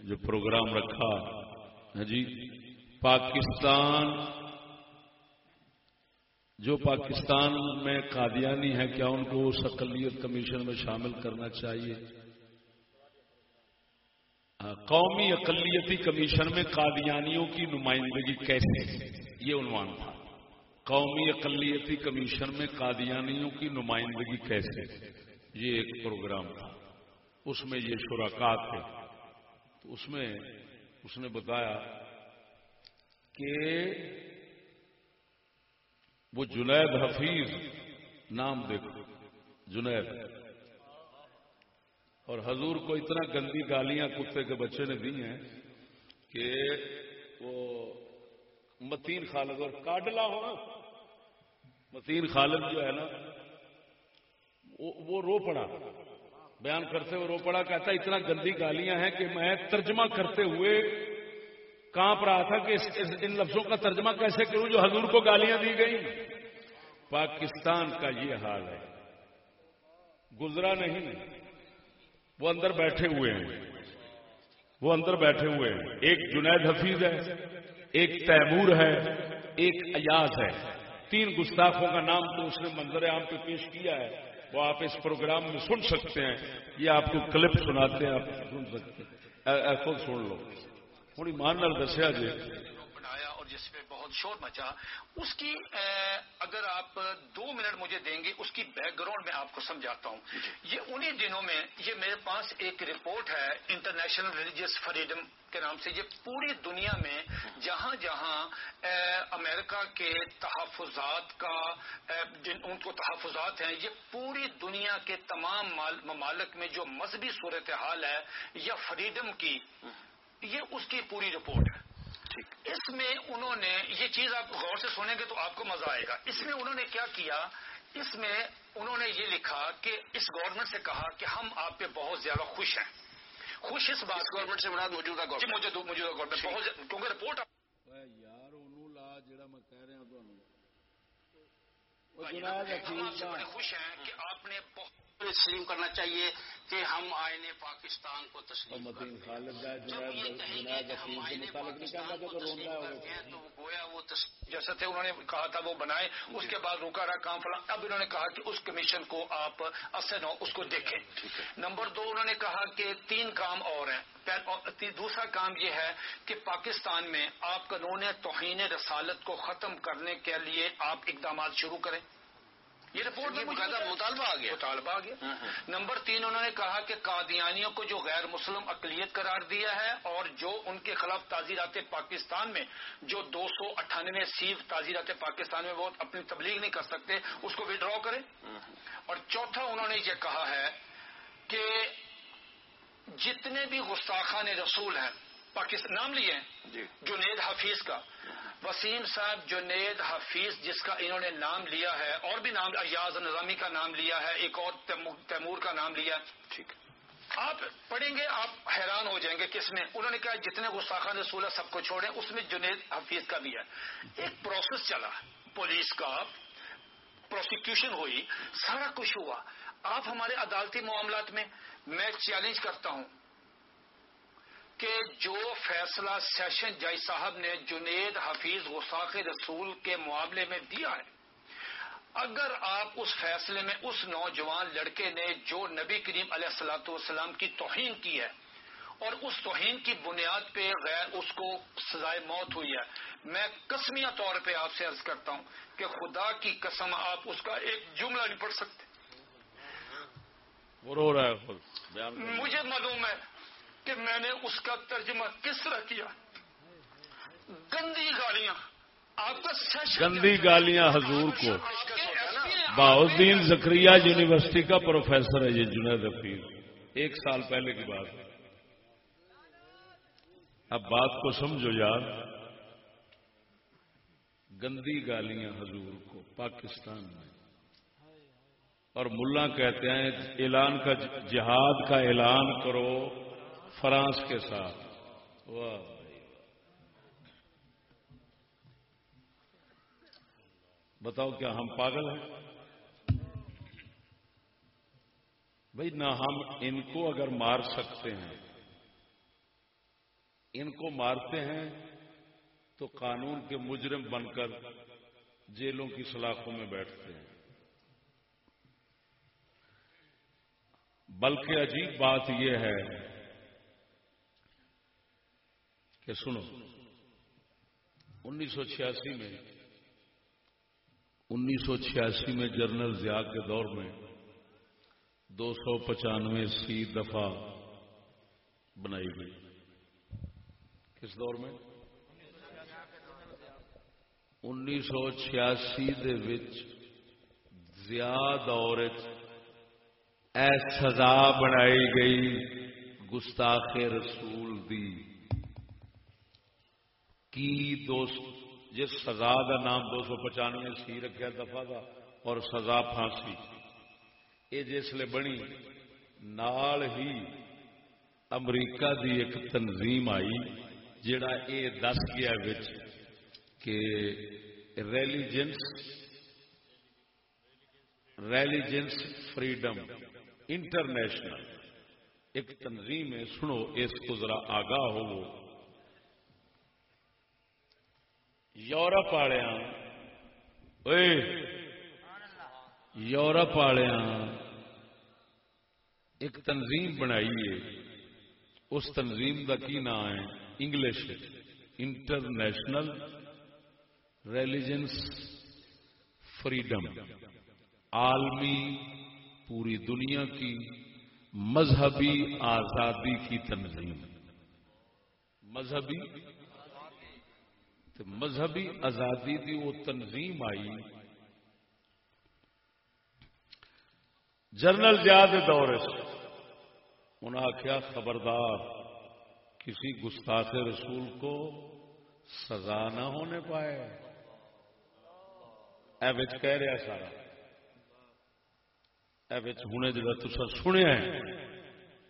جو پروگرام رکھا۔ ہے جی پاکستان، جو پاکستان میں قادیانی ہے کیا ان کو اس اقلیت کمیشن میں شامل کرنا چاہیے؟ قومی اقلیتی کمیشن میں قادیانیوں کی نمائندگی کیسے؟ یہ عنوان تھا۔ قومی اقلیتی کمیشن میں قادیانیوں کی نمائندگی کیسے؟ یہ ایک پروگرام تھا۔ اس میں یہ شراکات تھے۔ تو اس میں اس نے بتایا کہ وہ جنید حفیظ، نام دیکھو، جنید۔ اور حضور کو اتنا گندی گالیاں کتے کے بچے نے دی ہیں کہ وہ متین خالد اور کاڈلا ہو متین خالد جو ہے نا، وہ رو پڑا۔ بیان کرتے ہوئے رو پڑا، کہتا اتنا گندی گالیاں ہیں کہ میں ترجمہ کرتے ہوئے کانپ رہا تھا کہ ان لفظوں کا ترجمہ کیسے کروں جو حضور کو گالیاں دی گئی پاکستان کا یہ حال ہے۔ گزرا نہیں۔ وہ اندر بیٹھے ہوئے ہیں۔ وہ اندر بیٹھے ہوئے ہیں۔ ایک جنید حفیظ ہے، ایک تیمور ہے، ایک ایاز ہے۔ تین گستاخوں کا نام تو اس نے منظر عام پہ پیش کیا ہے۔ وہ آپ اس پروگرام میں سن سکتے ہیں۔ یہ آپ کو کلپ سناتے ہیں، آپ سن سکتے ہیں۔ خود سن لو۔ تھوڑی مان نال دسیا جی۔ بنایا اور جس پہ بہت شور مچا۔ اس کی اگر آپ دو منٹ مجھے دیں گے اس کی بیک گراؤنڈ میں آپ کو سمجھاتا ہوں۔ یہ انہی دنوں میں یہ میرے پاس ایک رپورٹ ہے انٹرنیشنل ریلیجیس فریڈم کے نام سے۔ یہ پوری دنیا میں جہاں جہاں امریکہ کے تحفظات کا جن ان کو تحفظات ہیں یہ پوری دنیا کے تمام ممالک میں جو مذہبی صورتحال ہے یا فریڈم کی یہ اس کی پوری رپورٹ ہے۔ اس میں انہوں نے یہ چیز آپ غور سے سنیں گے تو آپ کو مزہ آئے گا۔ اس میں انہوں نے کیا کیا؟ اس میں انہوں نے یہ لکھا کہ اس گورنمنٹ سے کہا کہ ہم آپ پہ بہت زیادہ خوش ہیں۔ خوش اس بات گورنمنٹ سے مراد موجودہ گورنمنٹ موجودہ گورنمنٹ بہت کیونکہ رپورٹ یار انہوں لا جڑا میں کہہ رہا بڑے خوش ہیں کہ آپ نے بہت تسلیم کرنا چاہیے کہ ہم آئین پاکستان کو تسلیم جیسا تھے انہوں نے کہا تھا وہ بنائے اس کے بعد روکا رہا کام فلاں اب انہوں نے کہا کہ اس کمیشن کو آپ اصل ہو اس کو دیکھیں۔ نمبر دو انہوں نے کہا کہ تین کام اور ہیں۔ دوسرا کام یہ ہے کہ پاکستان میں آپ قانون توہین رسالت کو ختم کرنے کے لیے آپ اقدامات شروع کریں۔ یہ رپورٹ میں مطالبہ آ گیا۔ مطالبہ آ گیا۔ ہاں، ہاں۔ نمبر تین انہوں نے کہا کہ قادیانیوں کو جو غیر مسلم اقلیت قرار دیا ہے اور جو ان کے خلاف تعزیرات پاکستان میں جو دو سو اٹھانوے سیف تعزیرات پاکستان میں وہ اپنی تبلیغ نہیں کر سکتے اس کو ودرا کریں۔ ہاں، اور چوتھا انہوں نے یہ کہا ہے کہ جتنے بھی گستاخان رسول ہیں پاکستان نام لیے جی۔ جنید حفیظ کا وسیم صاحب جنید حفیظ جس کا انہوں نے نام لیا ہے اور بھی نام ایاز نظامی کا نام لیا ہے ایک اور تیمور کا نام لیا ٹھیک۔ آپ پڑھیں گے آپ حیران ہو جائیں گے کس میں۔ انہوں نے کہا جتنے گستاخان رسول ہے سب کو چھوڑیں اس میں جنید حفیظ کا بھی ہے۔ ایک پروسیس چلا پولیس کا پروسیکیوشن ہوئی سارا کچھ ہوا۔ آپ ہمارے عدالتی معاملات میں میں چیلنج کرتا ہوں۔ کہ جو فیصلہ سیشن جج صاحب نے جنید حفیظ غساخ رسول کے معاملے میں دیا ہے اگر آپ اس فیصلے میں اس نوجوان لڑکے نے جو نبی کریم علیہ السلاۃ والسلام کی توہین کی ہے اور اس توہین کی بنیاد پہ غیر اس کو سزائے موت ہوئی ہے میں قسمیہ طور پہ آپ سے عرض کرتا ہوں کہ خدا کی قسم آپ اس کا ایک جملہ نہیں پڑھ سکتے۔ مجھے معلوم ہے کہ میں نے اس کا ترجمہ کس طرح کیا؟ گندی گالیاں۔ آپ کا گندی گالیاں حضور کو۔ باؤدین زکریہ یونیورسٹی کا پروفیسر ہے یہ جنید حفیظ ایک سال پہلے کی بات ہے۔ اب بات کو سمجھو یار۔ گندی گالیاں حضور کو پاکستان میں۔ اور ملا کہتے ہیں اعلان کا جہاد کا اعلان کرو۔ فرانس کے ساتھ۔ واہ بتاؤ کیا ہم پاگل ہیں؟ بھائی، نہ ہم ان کو اگر مار سکتے ہیں، ان کو مارتے ہیں تو قانون کے مجرم بن کر جیلوں کی سلاخوں میں بیٹھتے ہیں۔ بلکہ عجیب بات یہ ہے کہ سنو، انیس سو چھیاسی میں، انیس سو چھیاسی میں جنرل ضیاء کے دور میں دو سو پچانوے سی دفعہ بنائی گئی۔ کس دور میں؟ انیس سو چھیاسی دور اے سزا بنائی گئی گستاخ رسول دی۔ کی دوست؟ جس سزا کا نام دو سو پچانوے سی رکھا دفاع کا اور سزا پھانسی۔ یہ جسے بنی، نال ہی امریکہ دی ایک تنظیم آئی جڑا یہ دس گیا کہ ریلیجنس ریلیجنس فریڈم انٹرنیشنل۔ ایک تنظیم ہے، سنو اس کو ذرا آگاہ ہو یورپ والوں یورپ والوں ایک تنظیم بنائی ہے۔ اس تنظیم کا کی نام ہے؟ انگلش۔ International religions freedom. عالمی پوری دنیا کی مذہبی آزادی کی تنظیم۔ مذہبی مذہبی آزادی کی وہ تنظیم آئی۔ جنرل زیاد دور انہوں نے آخیا خبردار، کسی گستاخ رسول کو سزا نہ ہونے پائے۔ کہہ رہا سارا۔ ہوں جا تصا سنیا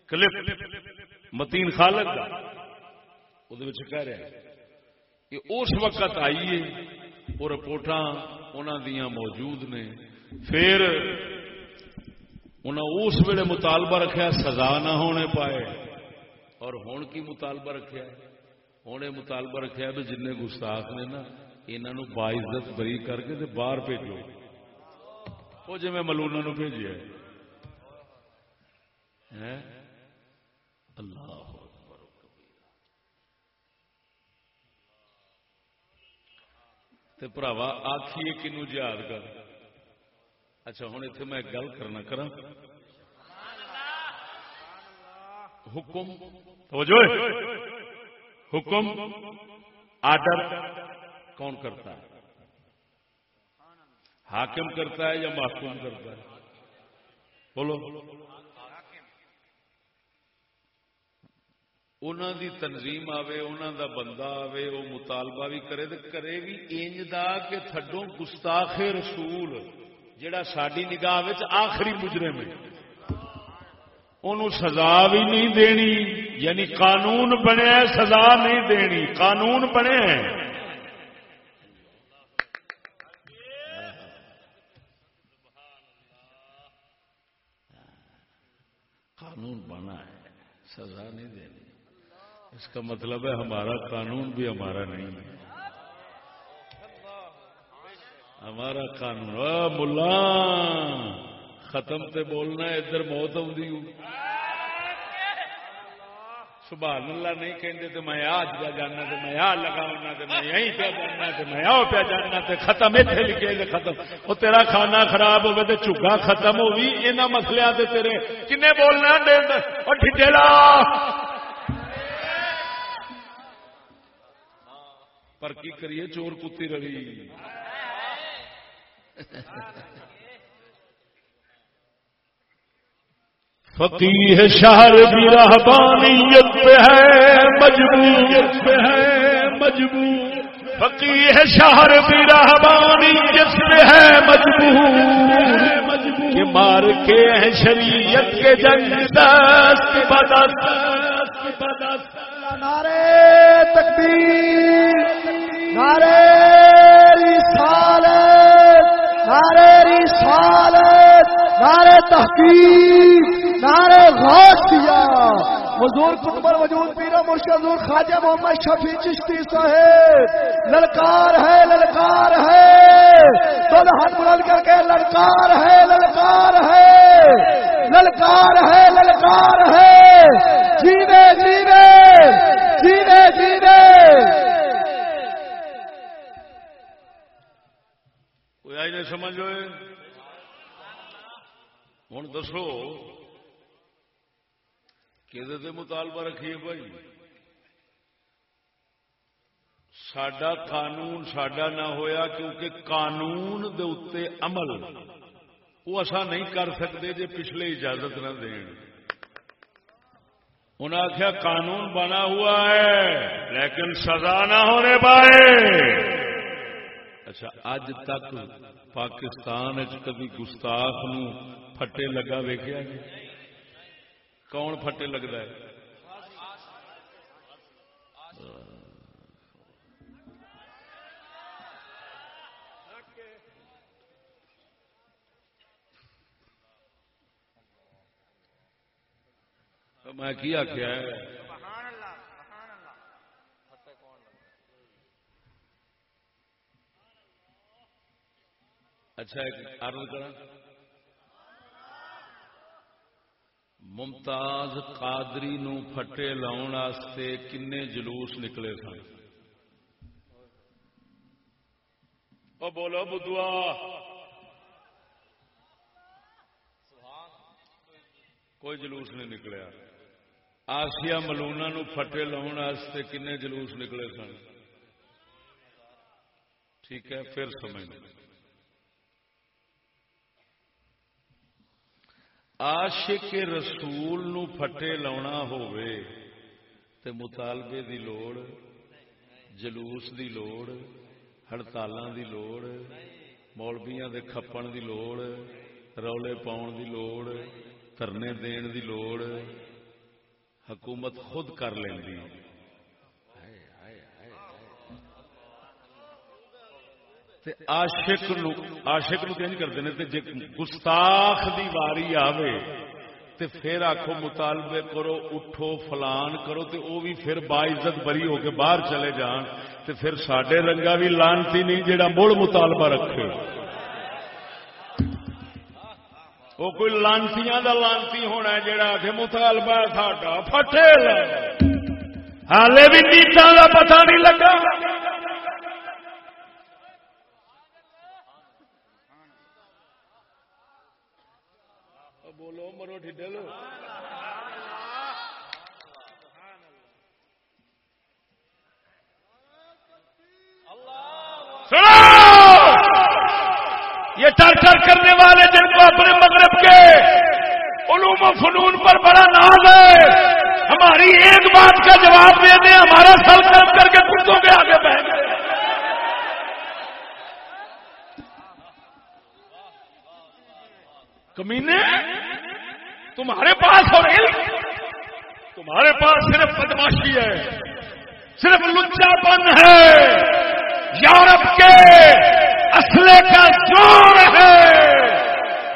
کلپ، متین خالد وہ کہہ رہا ہے۔ کہ اس وقت آئیے وہ رپورٹ دیا موجود نے۔ پھر انہیں اس ویلے مطالبہ رکھا سزا نہ ہونے پائے۔ اور ہوں کی مطالبہ رکھا ہوں یہ مطالبہ رکھا بھی جن گستاخ نے نا یہاں باعزت بری کر کے باہر بھیجو۔ وہ جی میں ملونا نو بھیجا اللہ پراوا آخیے کنو جہاد کر۔ اچھا ہوں اتنے میں گل کرنا کرا حکم، توجہ حکم، آڈر کون کرتا ہے؟ حاکم کرتا ہے یا محکوم کرتا ہے؟ بولو۔ انہوں دی تنظیم آوے انہوں دا بندہ آوے وہ مطالبہ بھی کرے تو کرے بھی انج دا کہ تھڈو گستاخ رسول جڑا ساری نگاہ آخری مجرے میں انہوں سزا بھی نہیں دینی یعنی قانون بنیا سزا نہیں دینی قانون بنے قانون بنا ہے سزا نہیں دینی اس کا مطلب ہے ہمارا قانون بھی ہمارا نہیں ہے۔ ہمارا قانون۔ ملا! ختم تے بولنا ادھر موت آئی سبحان اللہ نہیں کہتے تو میں آج پہ جانا تو میں آ لگاؤنا تو میں یہیں پہ جانا تو میں آؤ پہ جانا تو ختم اتنے لکھے ختم۔ وہ تیرا کھانا خراب ہوگا تو چگا ختم ہوگی یہاں مسلیا تیرے۔ کنے بولنا ڈیڑھ اور ڈھیلا پر کی کریے چور کتی رہی فقیر شہر بھی رہبانیت پہ ہے مجبوریت پہ ہے مجبور فقیر شہر بھی رہبانیت پہ ہے مجبور کہ مار کے ہیں شریعت کے جنگ دست بدست نعرے تکبیر۔ نعرے رسالت نعرے رسالت نعرے تحقیق نعرے غوثیہ حضور قطب وجود پیر مرشد حضور خواجہ محمد شفیع چشتی صاحب للکار ہے للکار ہے دونوں ہاتھ بلند کر کے للکار ہے للکار ہے للکار ہے للکار ہے جیوے جیوے جیوے جیوے کوئی آئی نہیں سمجھ ہوئے؟ ہوں دسو کہ مطالبہ رکھیے بھائی؟ سڈا قانون سڈا نہ ہویا کیونکہ قانون دے اتنے عمل۔ وہ اصا نہیں کر سکتے جی پچھلے اجازت نہ دین۔ انہیں آخیا قانون بنا ہوا ہے، لیکن سزا نہ ہونے پائے۔ اچھا اج تک پاکستان کبھی گستاخ نو پھٹے لگا ویکیا کون پھٹے لگتا ہے؟ میں کی آخیا ہے؟ اچھا ایک عرض کرا ممتاز قادری نو پھٹے لاؤن واسطے کنے جلوس نکلے سن۔ او بولو بدوا کوئی جلوس نہیں نکلیا۔ آسیا ملونا نو پھٹے لاؤن واسطے کنے جلوس نکلے سن۔ ٹھیک ہے پھر سمجھ عاشق رسول نو پھٹے لاؤنا ہووے تے مطالبے دی لوڑ جلوس دی لوڑ ہڑتالاں دی لوڑ مولبیاں دے کھپن دی لوڑ رولے پاؤن دی لوڑ ترنے دین دی لوڑ حکومت خود کر لیندی تے عاشق نو عاشق نو کنج کرتے ہیں تے جے گستاخ دی واری آوے تے پھر آکھو مطالبے کرو، اٹھو، فلان کرو تے او بھی پھر باعزت بری ہو کے باہر چلے جان تے پھر ساڈے رنگا بھی لانتی نہیں جیڑا مڑ مطالبہ رکھے۔ وہ کوئی لانتیاں دا لانتی ہونا ہے جیڑا کہ مطالبہ ساڈا، پھٹے حالے بھی نیتاں دا پتہ نہیں لگا۔ بولو لو یہ ٹرچر کرنے والے جن کو اپنے مغرب کے علوم و فنون پر بڑا ناز ہے، ہماری ایک بات کا جواب دے دیں، ہمارا سر کرم کر کے کتوں کے آگے بہ گئے کمینے؟ تمہارے پاس اور علم تمہارے پاس صرف بدماشی ہے، صرف لچا پن ہے۔ یورپ کے اسلحے کا زور ہے۔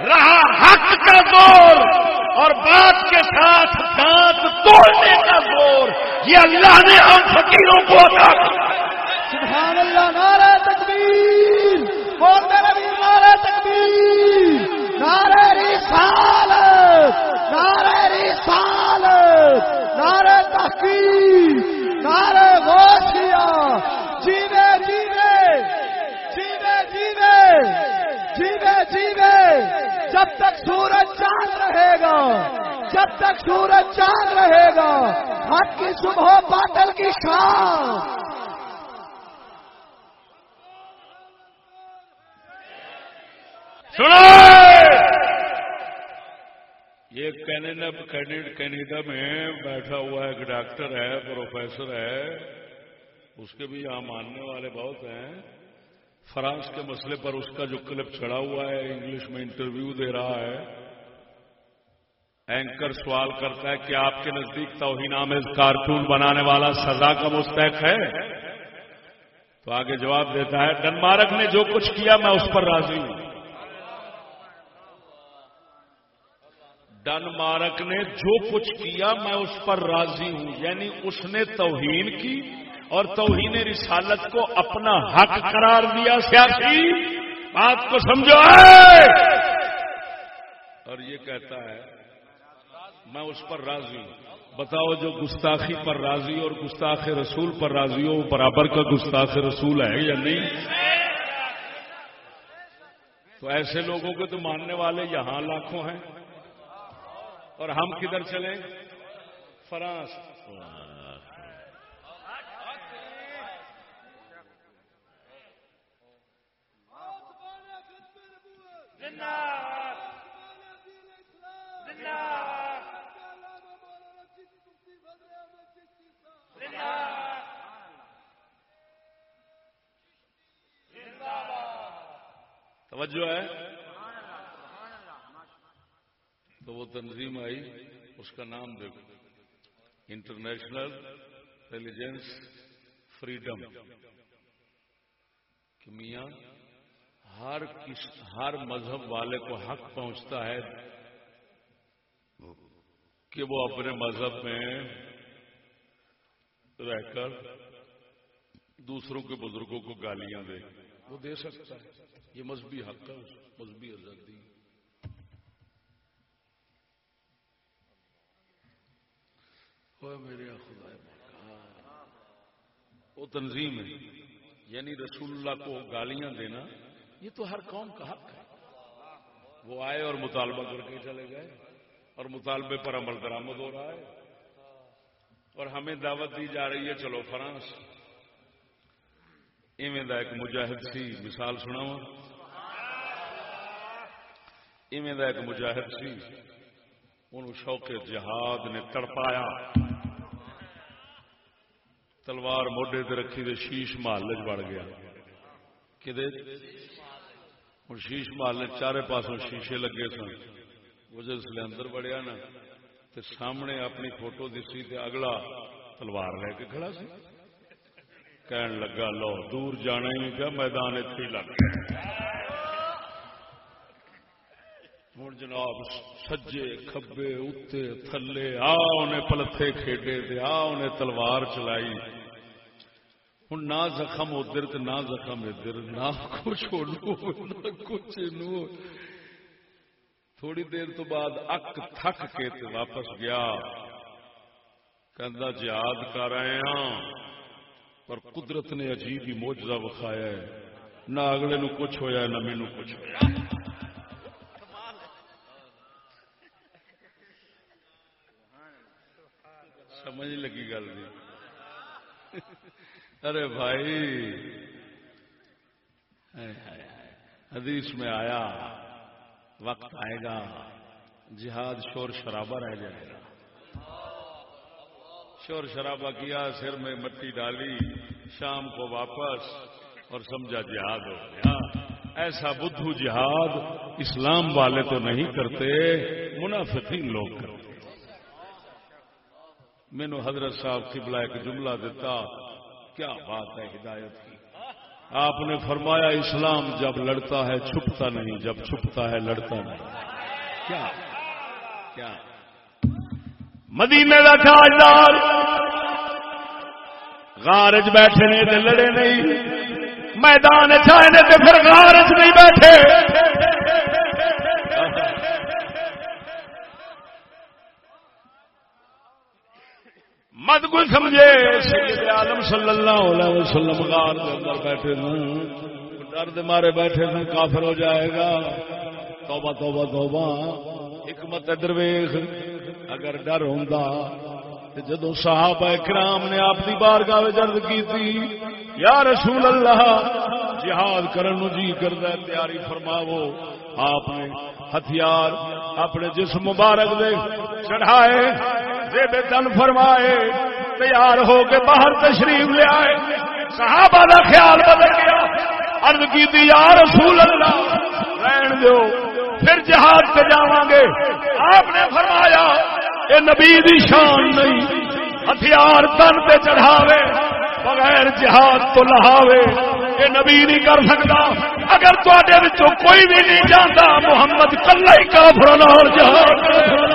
رہا حق کا زور اور بات کے ساتھ دانت توڑنے کا زور۔ یہ اللہ نے ہم فقیروں کو عطا سبحان اللہ نعرہ تکبیر۔ بول میرے نعرہ تکبیر۔ نعرہ رسالت۔ نعرہ رسالت، نعرہ تحقیق، نعرہ غوثیہ۔ جیوے جیوے جیوے جیوے جیوے جیوے۔ جب تک سورج چاند رہے گا، جب تک سورج چاند رہے گا حق کی صبح باطل کی شام سنو! یہ کینیڈا کینیڈا میں بیٹھا ہوا ایک ڈاکٹر ہے، پروفیسر ہے۔ اس کے بھی یہاں ماننے والے بہت ہیں۔ فرانس کے مسئلے پر اس کا جو کلپ چڑھا ہوا ہے، انگلش میں انٹرویو دے رہا ہے۔ اینکر سوال کرتا ہے کہ آپ کے نزدیک توہین آمیز کارٹون بنانے والا سزا کا مستحق ہے؟ تو آگے جواب دیتا ہے، ڈنمارک نے جو کچھ کیا، میں اس پر راضی ہوں۔ ڈن مارک نے جو کچھ کیا میں اس پر راضی ہوں۔ یعنی اس نے توہین کی اور توہین رسالت کو اپنا حق قرار دیا۔ سیاسی، بات کو سمجھو۔ اور یہ کہتا ہے، میں اس پر راضی ہوں۔ بتاؤ، جو گستاخی پر راضی اور گستاخ رسول پر راضی ہو، وہ برابر کا گستاخ رسول ہے یا نہیں؟ تو ایسے لوگوں کو تو ماننے والے یہاں لاکھوں ہیں۔ اور ہم کدھر چلیں؟ فرانس۔ توجہ ہے؟ تو وہ تنظیم آئی، اس کا نام دیکھو۔ انٹرنیشنل انٹیلیجنس فریڈم کہ میاں، ہر کس، ہر مذہب والے کو حق پہنچتا ہے کہ وہ اپنے مذہب میں رہ کر دوسروں کے بزرگوں کو گالیاں دے۔ وہ دے سکتا ہے۔ یہ مذہبی حق ہے، مذہبی آزادی۔ میرے خدا وہ تنظیم ہے۔ یعنی رسول اللہ کو گالیاں دینا، یہ تو ہر قوم کا حق ہے۔ وہ آئے اور مطالبہ کر کے چلے گئے، اور مطالبے پر عمل درامد ہو رہا ہے۔ اور ہمیں دعوت دی جا رہی ہے، چلو فرانس۔ ایویں دا ایک مجاہد سی مثال سنا ایویں دا ایک مجاہد سی ان شوق جہاد نے تڑپایا۔ تلوار موڈے تے رکھی دے شیش محل بڑ گیا ہوں شیش محل چارے پاسوں شیشے لگے سن وہ جس اندر بڑھیا نا تے سامنے اپنی فوٹو دسی تے اگلا تلوار لے کے کھڑا سی کہن لگا لو دور جانا ہی کیا میدان اتنے لگ ہوں جناب سجے کبے اتنے تھلے آ انہیں پلتھے کھیڈے تے آ انہیں تلوار چلائی ہوں نہ زخم ادھر نہ زخم ادھر نہ کچھ نہ کچھ تھوڑی دیر تو بعد اک تھک کے واپس گیا کہ جہاد کر آئے ہاں پر قدرت نے عجیب ہی موجزہ وکھایا ہے نہ اگلے نو کچھ ہویا نہ مینو کچھ ہوا سمجھ لگی گل جی ارے بھائی حدیث میں آیا، وقت آئے گا، جہاد شور شرابہ رہ جائے گا۔ شور شرابہ کیا، سر میں مٹی ڈالی، شام کو واپس اور سمجھا جہاد ہو گیا۔ ایسا بدھو جہاد اسلام والے تو نہیں کرتے، منافقین لوگ کرتے۔ مینو حضرت صاحب قبلہ ایک جملہ دیتا کیا بات ہے ہدایت کی؟ آپ نے فرمایا، اسلام جب لڑتا ہے چھپتا نہیں، جب چھپتا ہے لڑتا نہیں۔ کیا؟ کیا؟ مدینے کا تاجدار، غارج بیٹھے نے لڑے نہیں۔ میدان چاہے پھر غارج نہیں بیٹھے۔ مت کوئی سمجھے۔ سید عالم صلی اللہ علیہ وسلم غار کے اندر بیٹھے ہیں ڈر دے مارے بیٹھے ہیں کافر ہو جائے گا۔ توبہ توبہ توبہ۔ حکمت درویش اگر ڈر ہوں جدو صحابہ کرام نے آپ کی بارگاہ درد کی تھی یا رسول اللہ، جہاد کرن جی کردہ تیاری فرماو آپ نے ہتھیار اپنے جسم مبارک دے چڑھائے۔ زیب تن فرمائے، تیار ہو کے باہر تشریف لے آئے۔ صحابہ دا خیال بدل گیا عرض کی دی، یا رسول اللہ، رہن دو پھر جہاد پہ جاواں گے۔ آپ نے فرمایا، اے نبی دی شان نہیں، ہتھیار تن پہ چڑھاوے، بغیر جہاد تو لہاوے یہ نبی نہیں کر سکتا۔ اگر تے کوئی بھی نہیں جانتا محمد کلا ہی کافر جہاد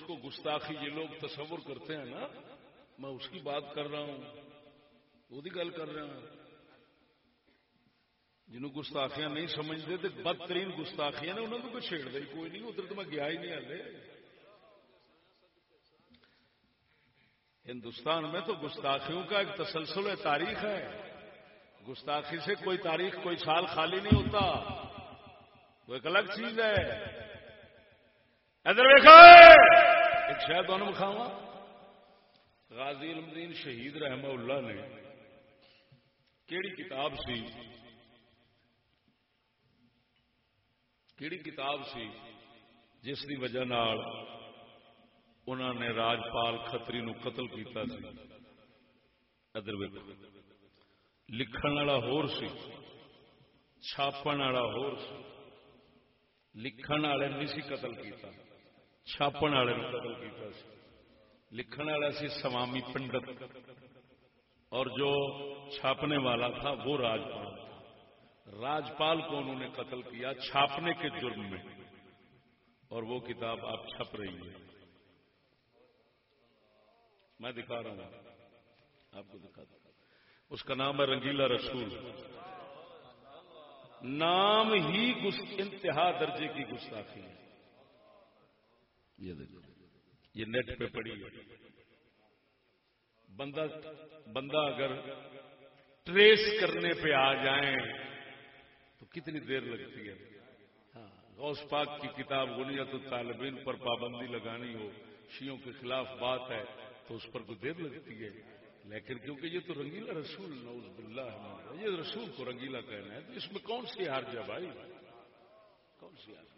جس کو گستاخی، یہ لوگ تصور کرتے ہیں نا، میں اس کی بات کر رہا ہوں، وہ گل کر رہا ہوں جنہوں گستاخیاں نہیں سمجھتے تو بدترین گستاخیاں نے انہوں کو چھیڑ دے، کوئی نہیں، ادھر تو میں گیا ہی نہیں ہلے۔ ہندوستان میں تو گستاخیوں کا ایک تسلسل تاریخ ہے۔ گستاخی سے کوئی تاریخ کوئی سال خالی نہیں ہوتا۔ وہ ایک الگ چیز ہے۔ ادھر ایک شاید دونوں کھاوا غازی المدین شہید رحمہ اللہ نے کیڑی کتاب سی؟ کیڑی کتاب سی جس کی وجہ انہوں نے راجپال کتری نو قتل کیتا سی۔ ادھر لکھن والا ہور سی، چھاپن والا ہور سی۔ لکھن والے نہیں سی قتل کیتا۔ چھاپن والے قتل کیا لکھن والا سی سوامی پنڈت اور جو چھاپنے والا تھا وہ راجپال تھا راجپال کو انہوں نے قتل کیا چھاپنے کے جرم میں اور وہ کتاب آپ چھپ رہی ہے میں دکھا رہا ہوں آپ کو دکھا دوں اس کا نام ہے رنگیلا رسول نام ہی انتہا درجے کی گستاخی ہے یہ دیکھو، یہ نیٹ پہ پڑی ہے۔ بندہ بندہ اگر ٹریس کرنے پہ آ جائیں تو کتنی دیر لگتی ہے؟ ہاں غوث پاک کی کتاب غنیت الطالبین پر پابندی لگانی ہو شیوں کے خلاف بات ہے، تو اس پر تو دیر لگتی ہے۔ لیکن کیونکہ یہ تو رنگیلا رسول، نعوذ باللہ یہ رسول کو رنگیلا کہنا ہے، تو اس میں کون سی ہار جا بھائی کون سی ہار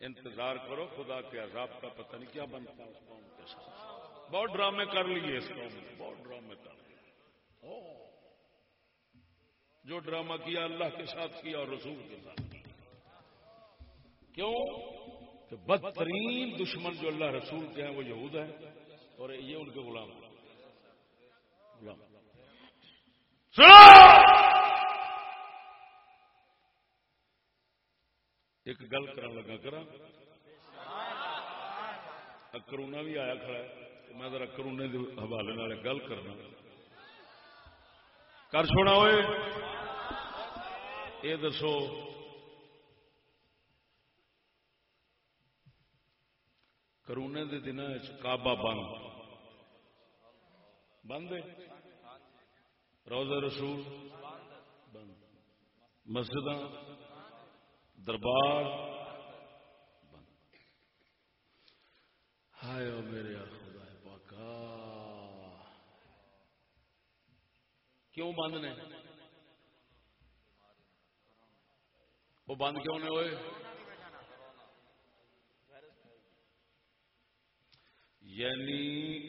انتظار کرو، خدا کے عذاب کا پتہ نہیں کیا بنتا اس قوم کے ساتھ۔ بہت ڈرامے کر لیے اس قوم نے، بہت ڈرامے کر لیے۔ جو ڈرامہ کیا اللہ کے ساتھ کیا اور رسول کے ساتھ کیا۔ کیوں؟ کہ بدترین دشمن جو اللہ رسول کے ہیں وہ یہود ہیں اور یہ ان کے غلام غلام۔ ایک گل کر لگا کرا کرونا بھی آیا کھڑا ہے۔ میں ذرا کرونے کے حوالے گل کرنا۔ کر چھوڑا ہوئے یہ دسو۔ کرونے کے دن کعبہ بند۔ بند روزہ رسول۔ بند۔ مسجد دربار۔ بند ہائے میرے خدا پاکا۔ کیوں بند نے؟ وہ بند کیوں نے ہوئے؟ یعنی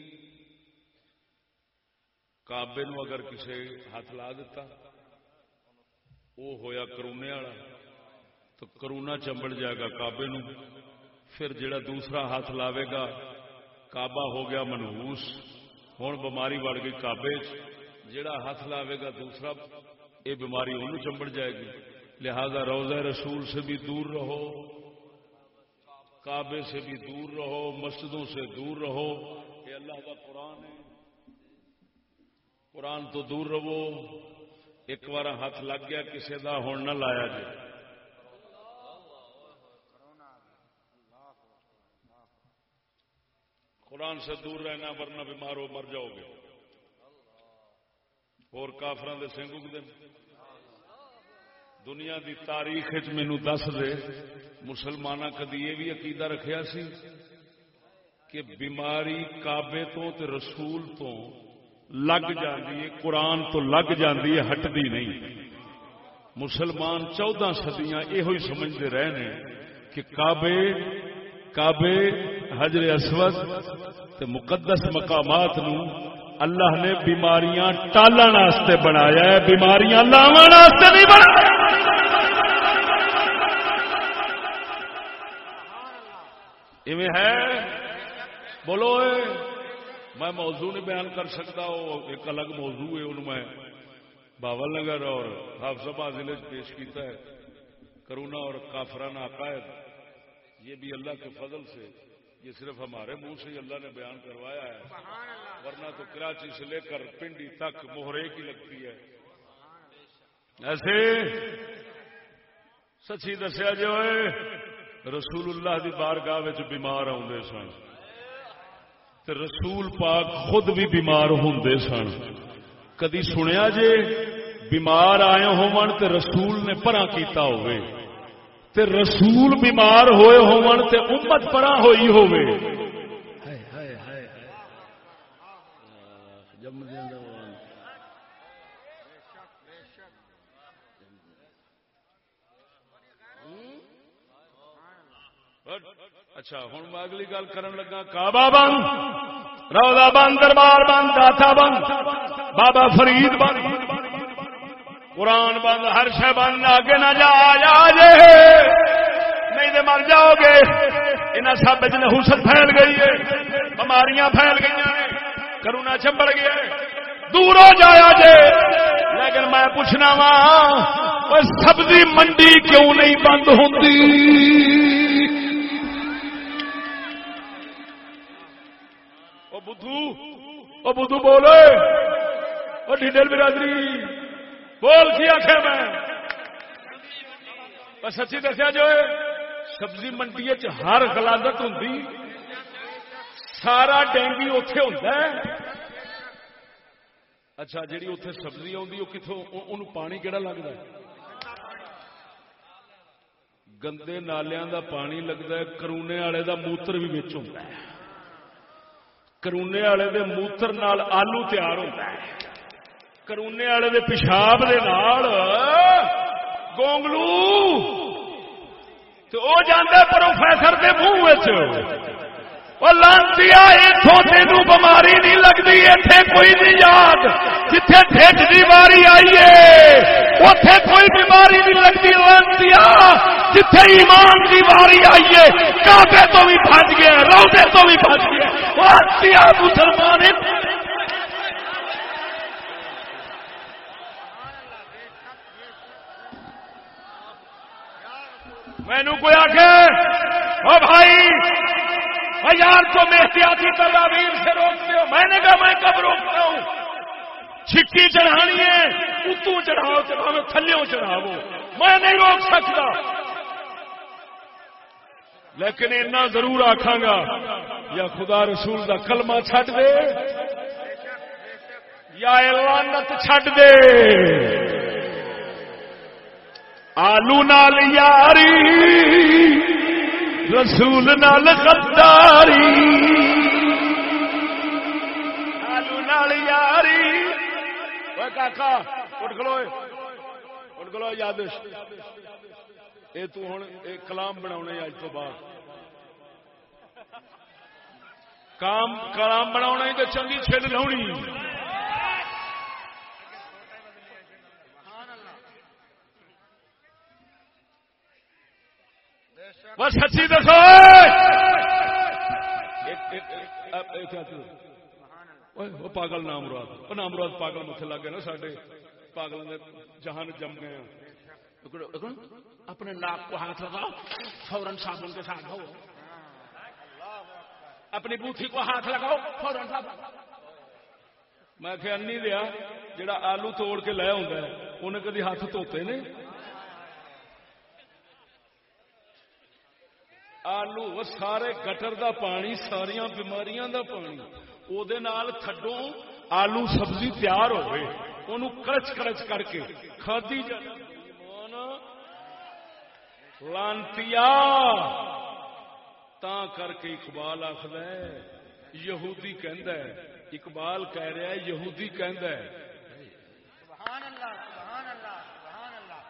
کابے نو اگر کسی ہاتھ لا دیتا، وہ ہویا کرونے والا۔ تو کرونا چمبڑ جائے گا کابے نو۔ پھر جڑا دوسرا ہاتھ لاوے گا، کعبہ ہو گیا منہوس۔ ہوں بماری بڑھ گئی کابے جڑا ہاتھ لاوے گا دوسرا یہ بیماری انہوں چمبڑ جائے گی۔ لہذا روزہ رسول سے بھی دور رہو۔ کعبے سے بھی دور رہو، مسجدوں سے دور رہو۔ یہ اللہ کا قرآن ہے۔ قرآن تو دور رہو۔ ایک بار ہاتھ لگ گیا کسی کا ہوں نہ لایا جائے۔ قرآن سے دور رہنا ورنہ بیمار ہو مر جاؤ گے۔ اور کافران دے سنگ اگتے دنیا دی تاریخ مینو دس دے مسلمان کدی یہ بھی عقیدہ رکھیا سی کہ بیماری کعبے تو تے رسول تو لگ جاندی ہے، قرآن تو لگ جاندی ہے ہٹتی نہیں۔ مسلمان چودہ سدیاں یہ سمجھتے رہے ہیں کہ کعبے کعبے حجر اسود تے مقدس مقامات نو اللہ نے بیماریاں ٹالن واسطے بنایا ہے، بیماریاں لاون واسطے نہیں بنایا۔ ایویں ہے؟ بولو اے، میں موضوع نہیں بیان کر سکتا، وہ ایک الگ موضوع ہے ان میں باول نگر اور حافظ آباد ضلع پیش کیتا ہے، کرونا اور کافرانہ عقائد، یہ بھی اللہ کے فضل سے یہ صرف ہمارے منہ سے ہی اللہ نے بیان کروایا ہے۔ ورنہ تو کراچی سے لے کر پنڈی تک موہرے کی لگتی ہے۔ ایسے سچی دسیا جو ہے رسول اللہ دی بارگاہ بیمار آدھے سن۔ تے رسول پاک خود بھی بیمار ہوں سن۔ کدی سنیا جے بیمار آئے ہون تے رسول نے پرا کیتا ہوئے تے رسول بیمار ہوئے ہون تے امت پرا ہوئی ہوئے۔ اچھا ہوں میں اگلی گل کرن لگا، کعبہ بند روزہ بند، دربار بند، داتا بند، بابا فرید بند۔ قرآن بند، ہر شہ بند، آگے نہ جا جا جے نہیں تو مر جاؤ گے۔ ان سب نحوست پھیل گئی ہے۔ بیماریاں پھیل گئی کرونا چمبڑ گیا دور ہو جایا جے۔ لیکن میں پوچھنا وا سبزی منڈی کیوں نہیں بند ہوتی بدھو وہ بدھو بولے ڈیڈل برادری بول کی آخر میں؟ سچی دسیا جو سبزی منڈی ہر غلادت ہوں سارا ڈینگی اتے ہوتا اچھا جیڑی اتے سبزی آتی وہ کتوں پانی کہڑا لگتا ہے؟ گندے نالیاں دا پانی لگتا ہے، کرونے والے دا موتر بھی بچ ہوتا ہے۔ کرونے والے دے موتر نال آلو تیار ہوتا ہے۔ کرونے والے دے پیشاب دے نال گونگلو تو وہ جانا پروفیسر دے منہ لانتی تین بماری نہیں لگتی اتنے کوئی نہیں یاد جتھے ٹھیک کی باری آئیے اتے کوئی بیماری نہیں لگتی لانتی جتھے ایمان کی باری آئیے کافے تو بھی بچ گئے روڈے تو بھی بچ گئے لانتی مسلمان مینو کوئی آخ بھائی یار تم احتیاطی تدابیر سے روکتے ہو، میں نے کہا میں کب روکتا ہوں؟ چھٹی چڑھانی ہے، اتو چڑھاؤ چڑھاؤ تھلوں چڑھاؤ، میں نہیں روک سکتا۔ لیکن اتنا ضرور آخا گا، یا خدا رسول کا کلمہ چھٹ دے، یا لانت چھٹ دے۔ آلو نال یاری، رسول نال غداری۔ آلو نال یاری۔ کاکا، اٹھ کھلو اٹھ کھلو یاد یہ تو ہوں کلام بنا اج تو بعد۔ کام، کلام بنا تو چنگی چھل لاؤنی بس سچی دسو. پاگل نام مراد. نام مراد پاگل مت لگ گئے نا سڈے پاگل جہان جم گئے اپنے ناک کو ہاتھ لگاؤ فوراً صابن کے ساتھ ہو اپنی بوتھی کو ہاتھ لگاؤ فوراً صابن۔ میں کہ انی دیا جڑا آلو توڑ کے لیا ہوں انہیں کدی ہاتھ دھوتے نے آلو وہ سارے گٹر دا پانی ساریا بیماریاں دا پانی او دے نال تھڈو آلو سبزی تیار ہوئے انہوں کرچ کرچ کر کے کھادی جا لانتیا تا کر کے اقبال آخر یہودی کہندا ہے اقبال کہہ رہا ہے یہودی کہندا ہے سبحان اللہ سبحان اللہ سبحان اللہ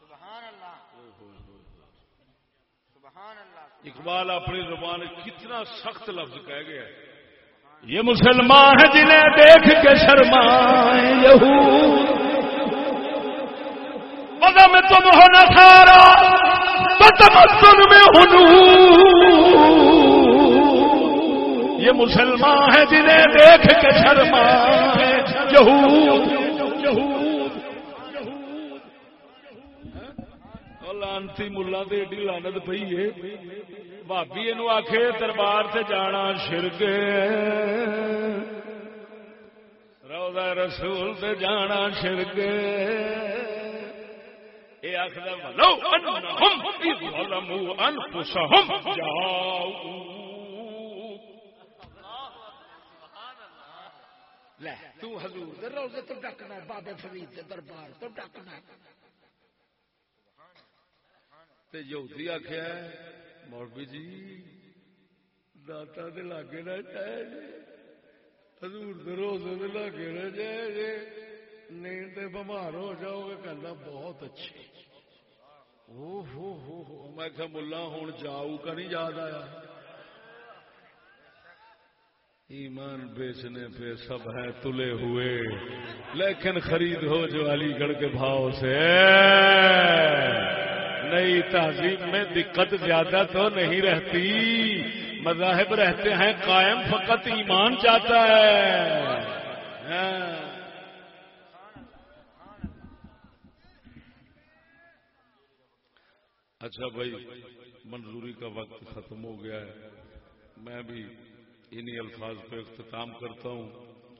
سبحان اللہ سبحان اللہ اقبال اپنی زبان کتنا سخت لفظ کہہ گیا ہے. یہ مسلمان ہے جنہیں دیکھ کے شرمائے یہود. میں تم ہو نصارا تو تمدن میں ہنو یہ مسلمان ہے جنہیں دیکھ کے شرمائے یہود. لانتی ملا دے ایڈی لانت پی ہے بھابی یہ آخے دربار سے جانا شرک روزہ رسول سے جانا شرک یہ آخر لے، تو حضور دے روزے تو ڈکنا بابے فرید دے دربار تو ڈکنا تے یہودی آخیا مولوی جی داتا دے لاگے نہ جائے جے، حضور دے روزے دے لاگے نہ جائے جے، نہیں تے بیمار ہو جاؤ گے کہنا بہت اچھے۔ او ہو ہو ہو، میں کہ ملا ہوں جاؤ کا نہیں یاد آیا۔ ایمان بیچنے پہ سب ہیں تلے ہوئے، لیکن خرید ہو جو علی گڑھ کے بھاؤ سے۔ نئی تہذیب میں دقت زیادہ تو نہیں رہتی۔ مذاہب رہتے ہیں، قائم فقط ایمان چاہتا ہے۔ ہاں۔ اچھا بھائی، منظوری کا وقت ختم ہو گیا ہے۔ میں بھی انہی الفاظ پہ اختتام کرتا ہوں۔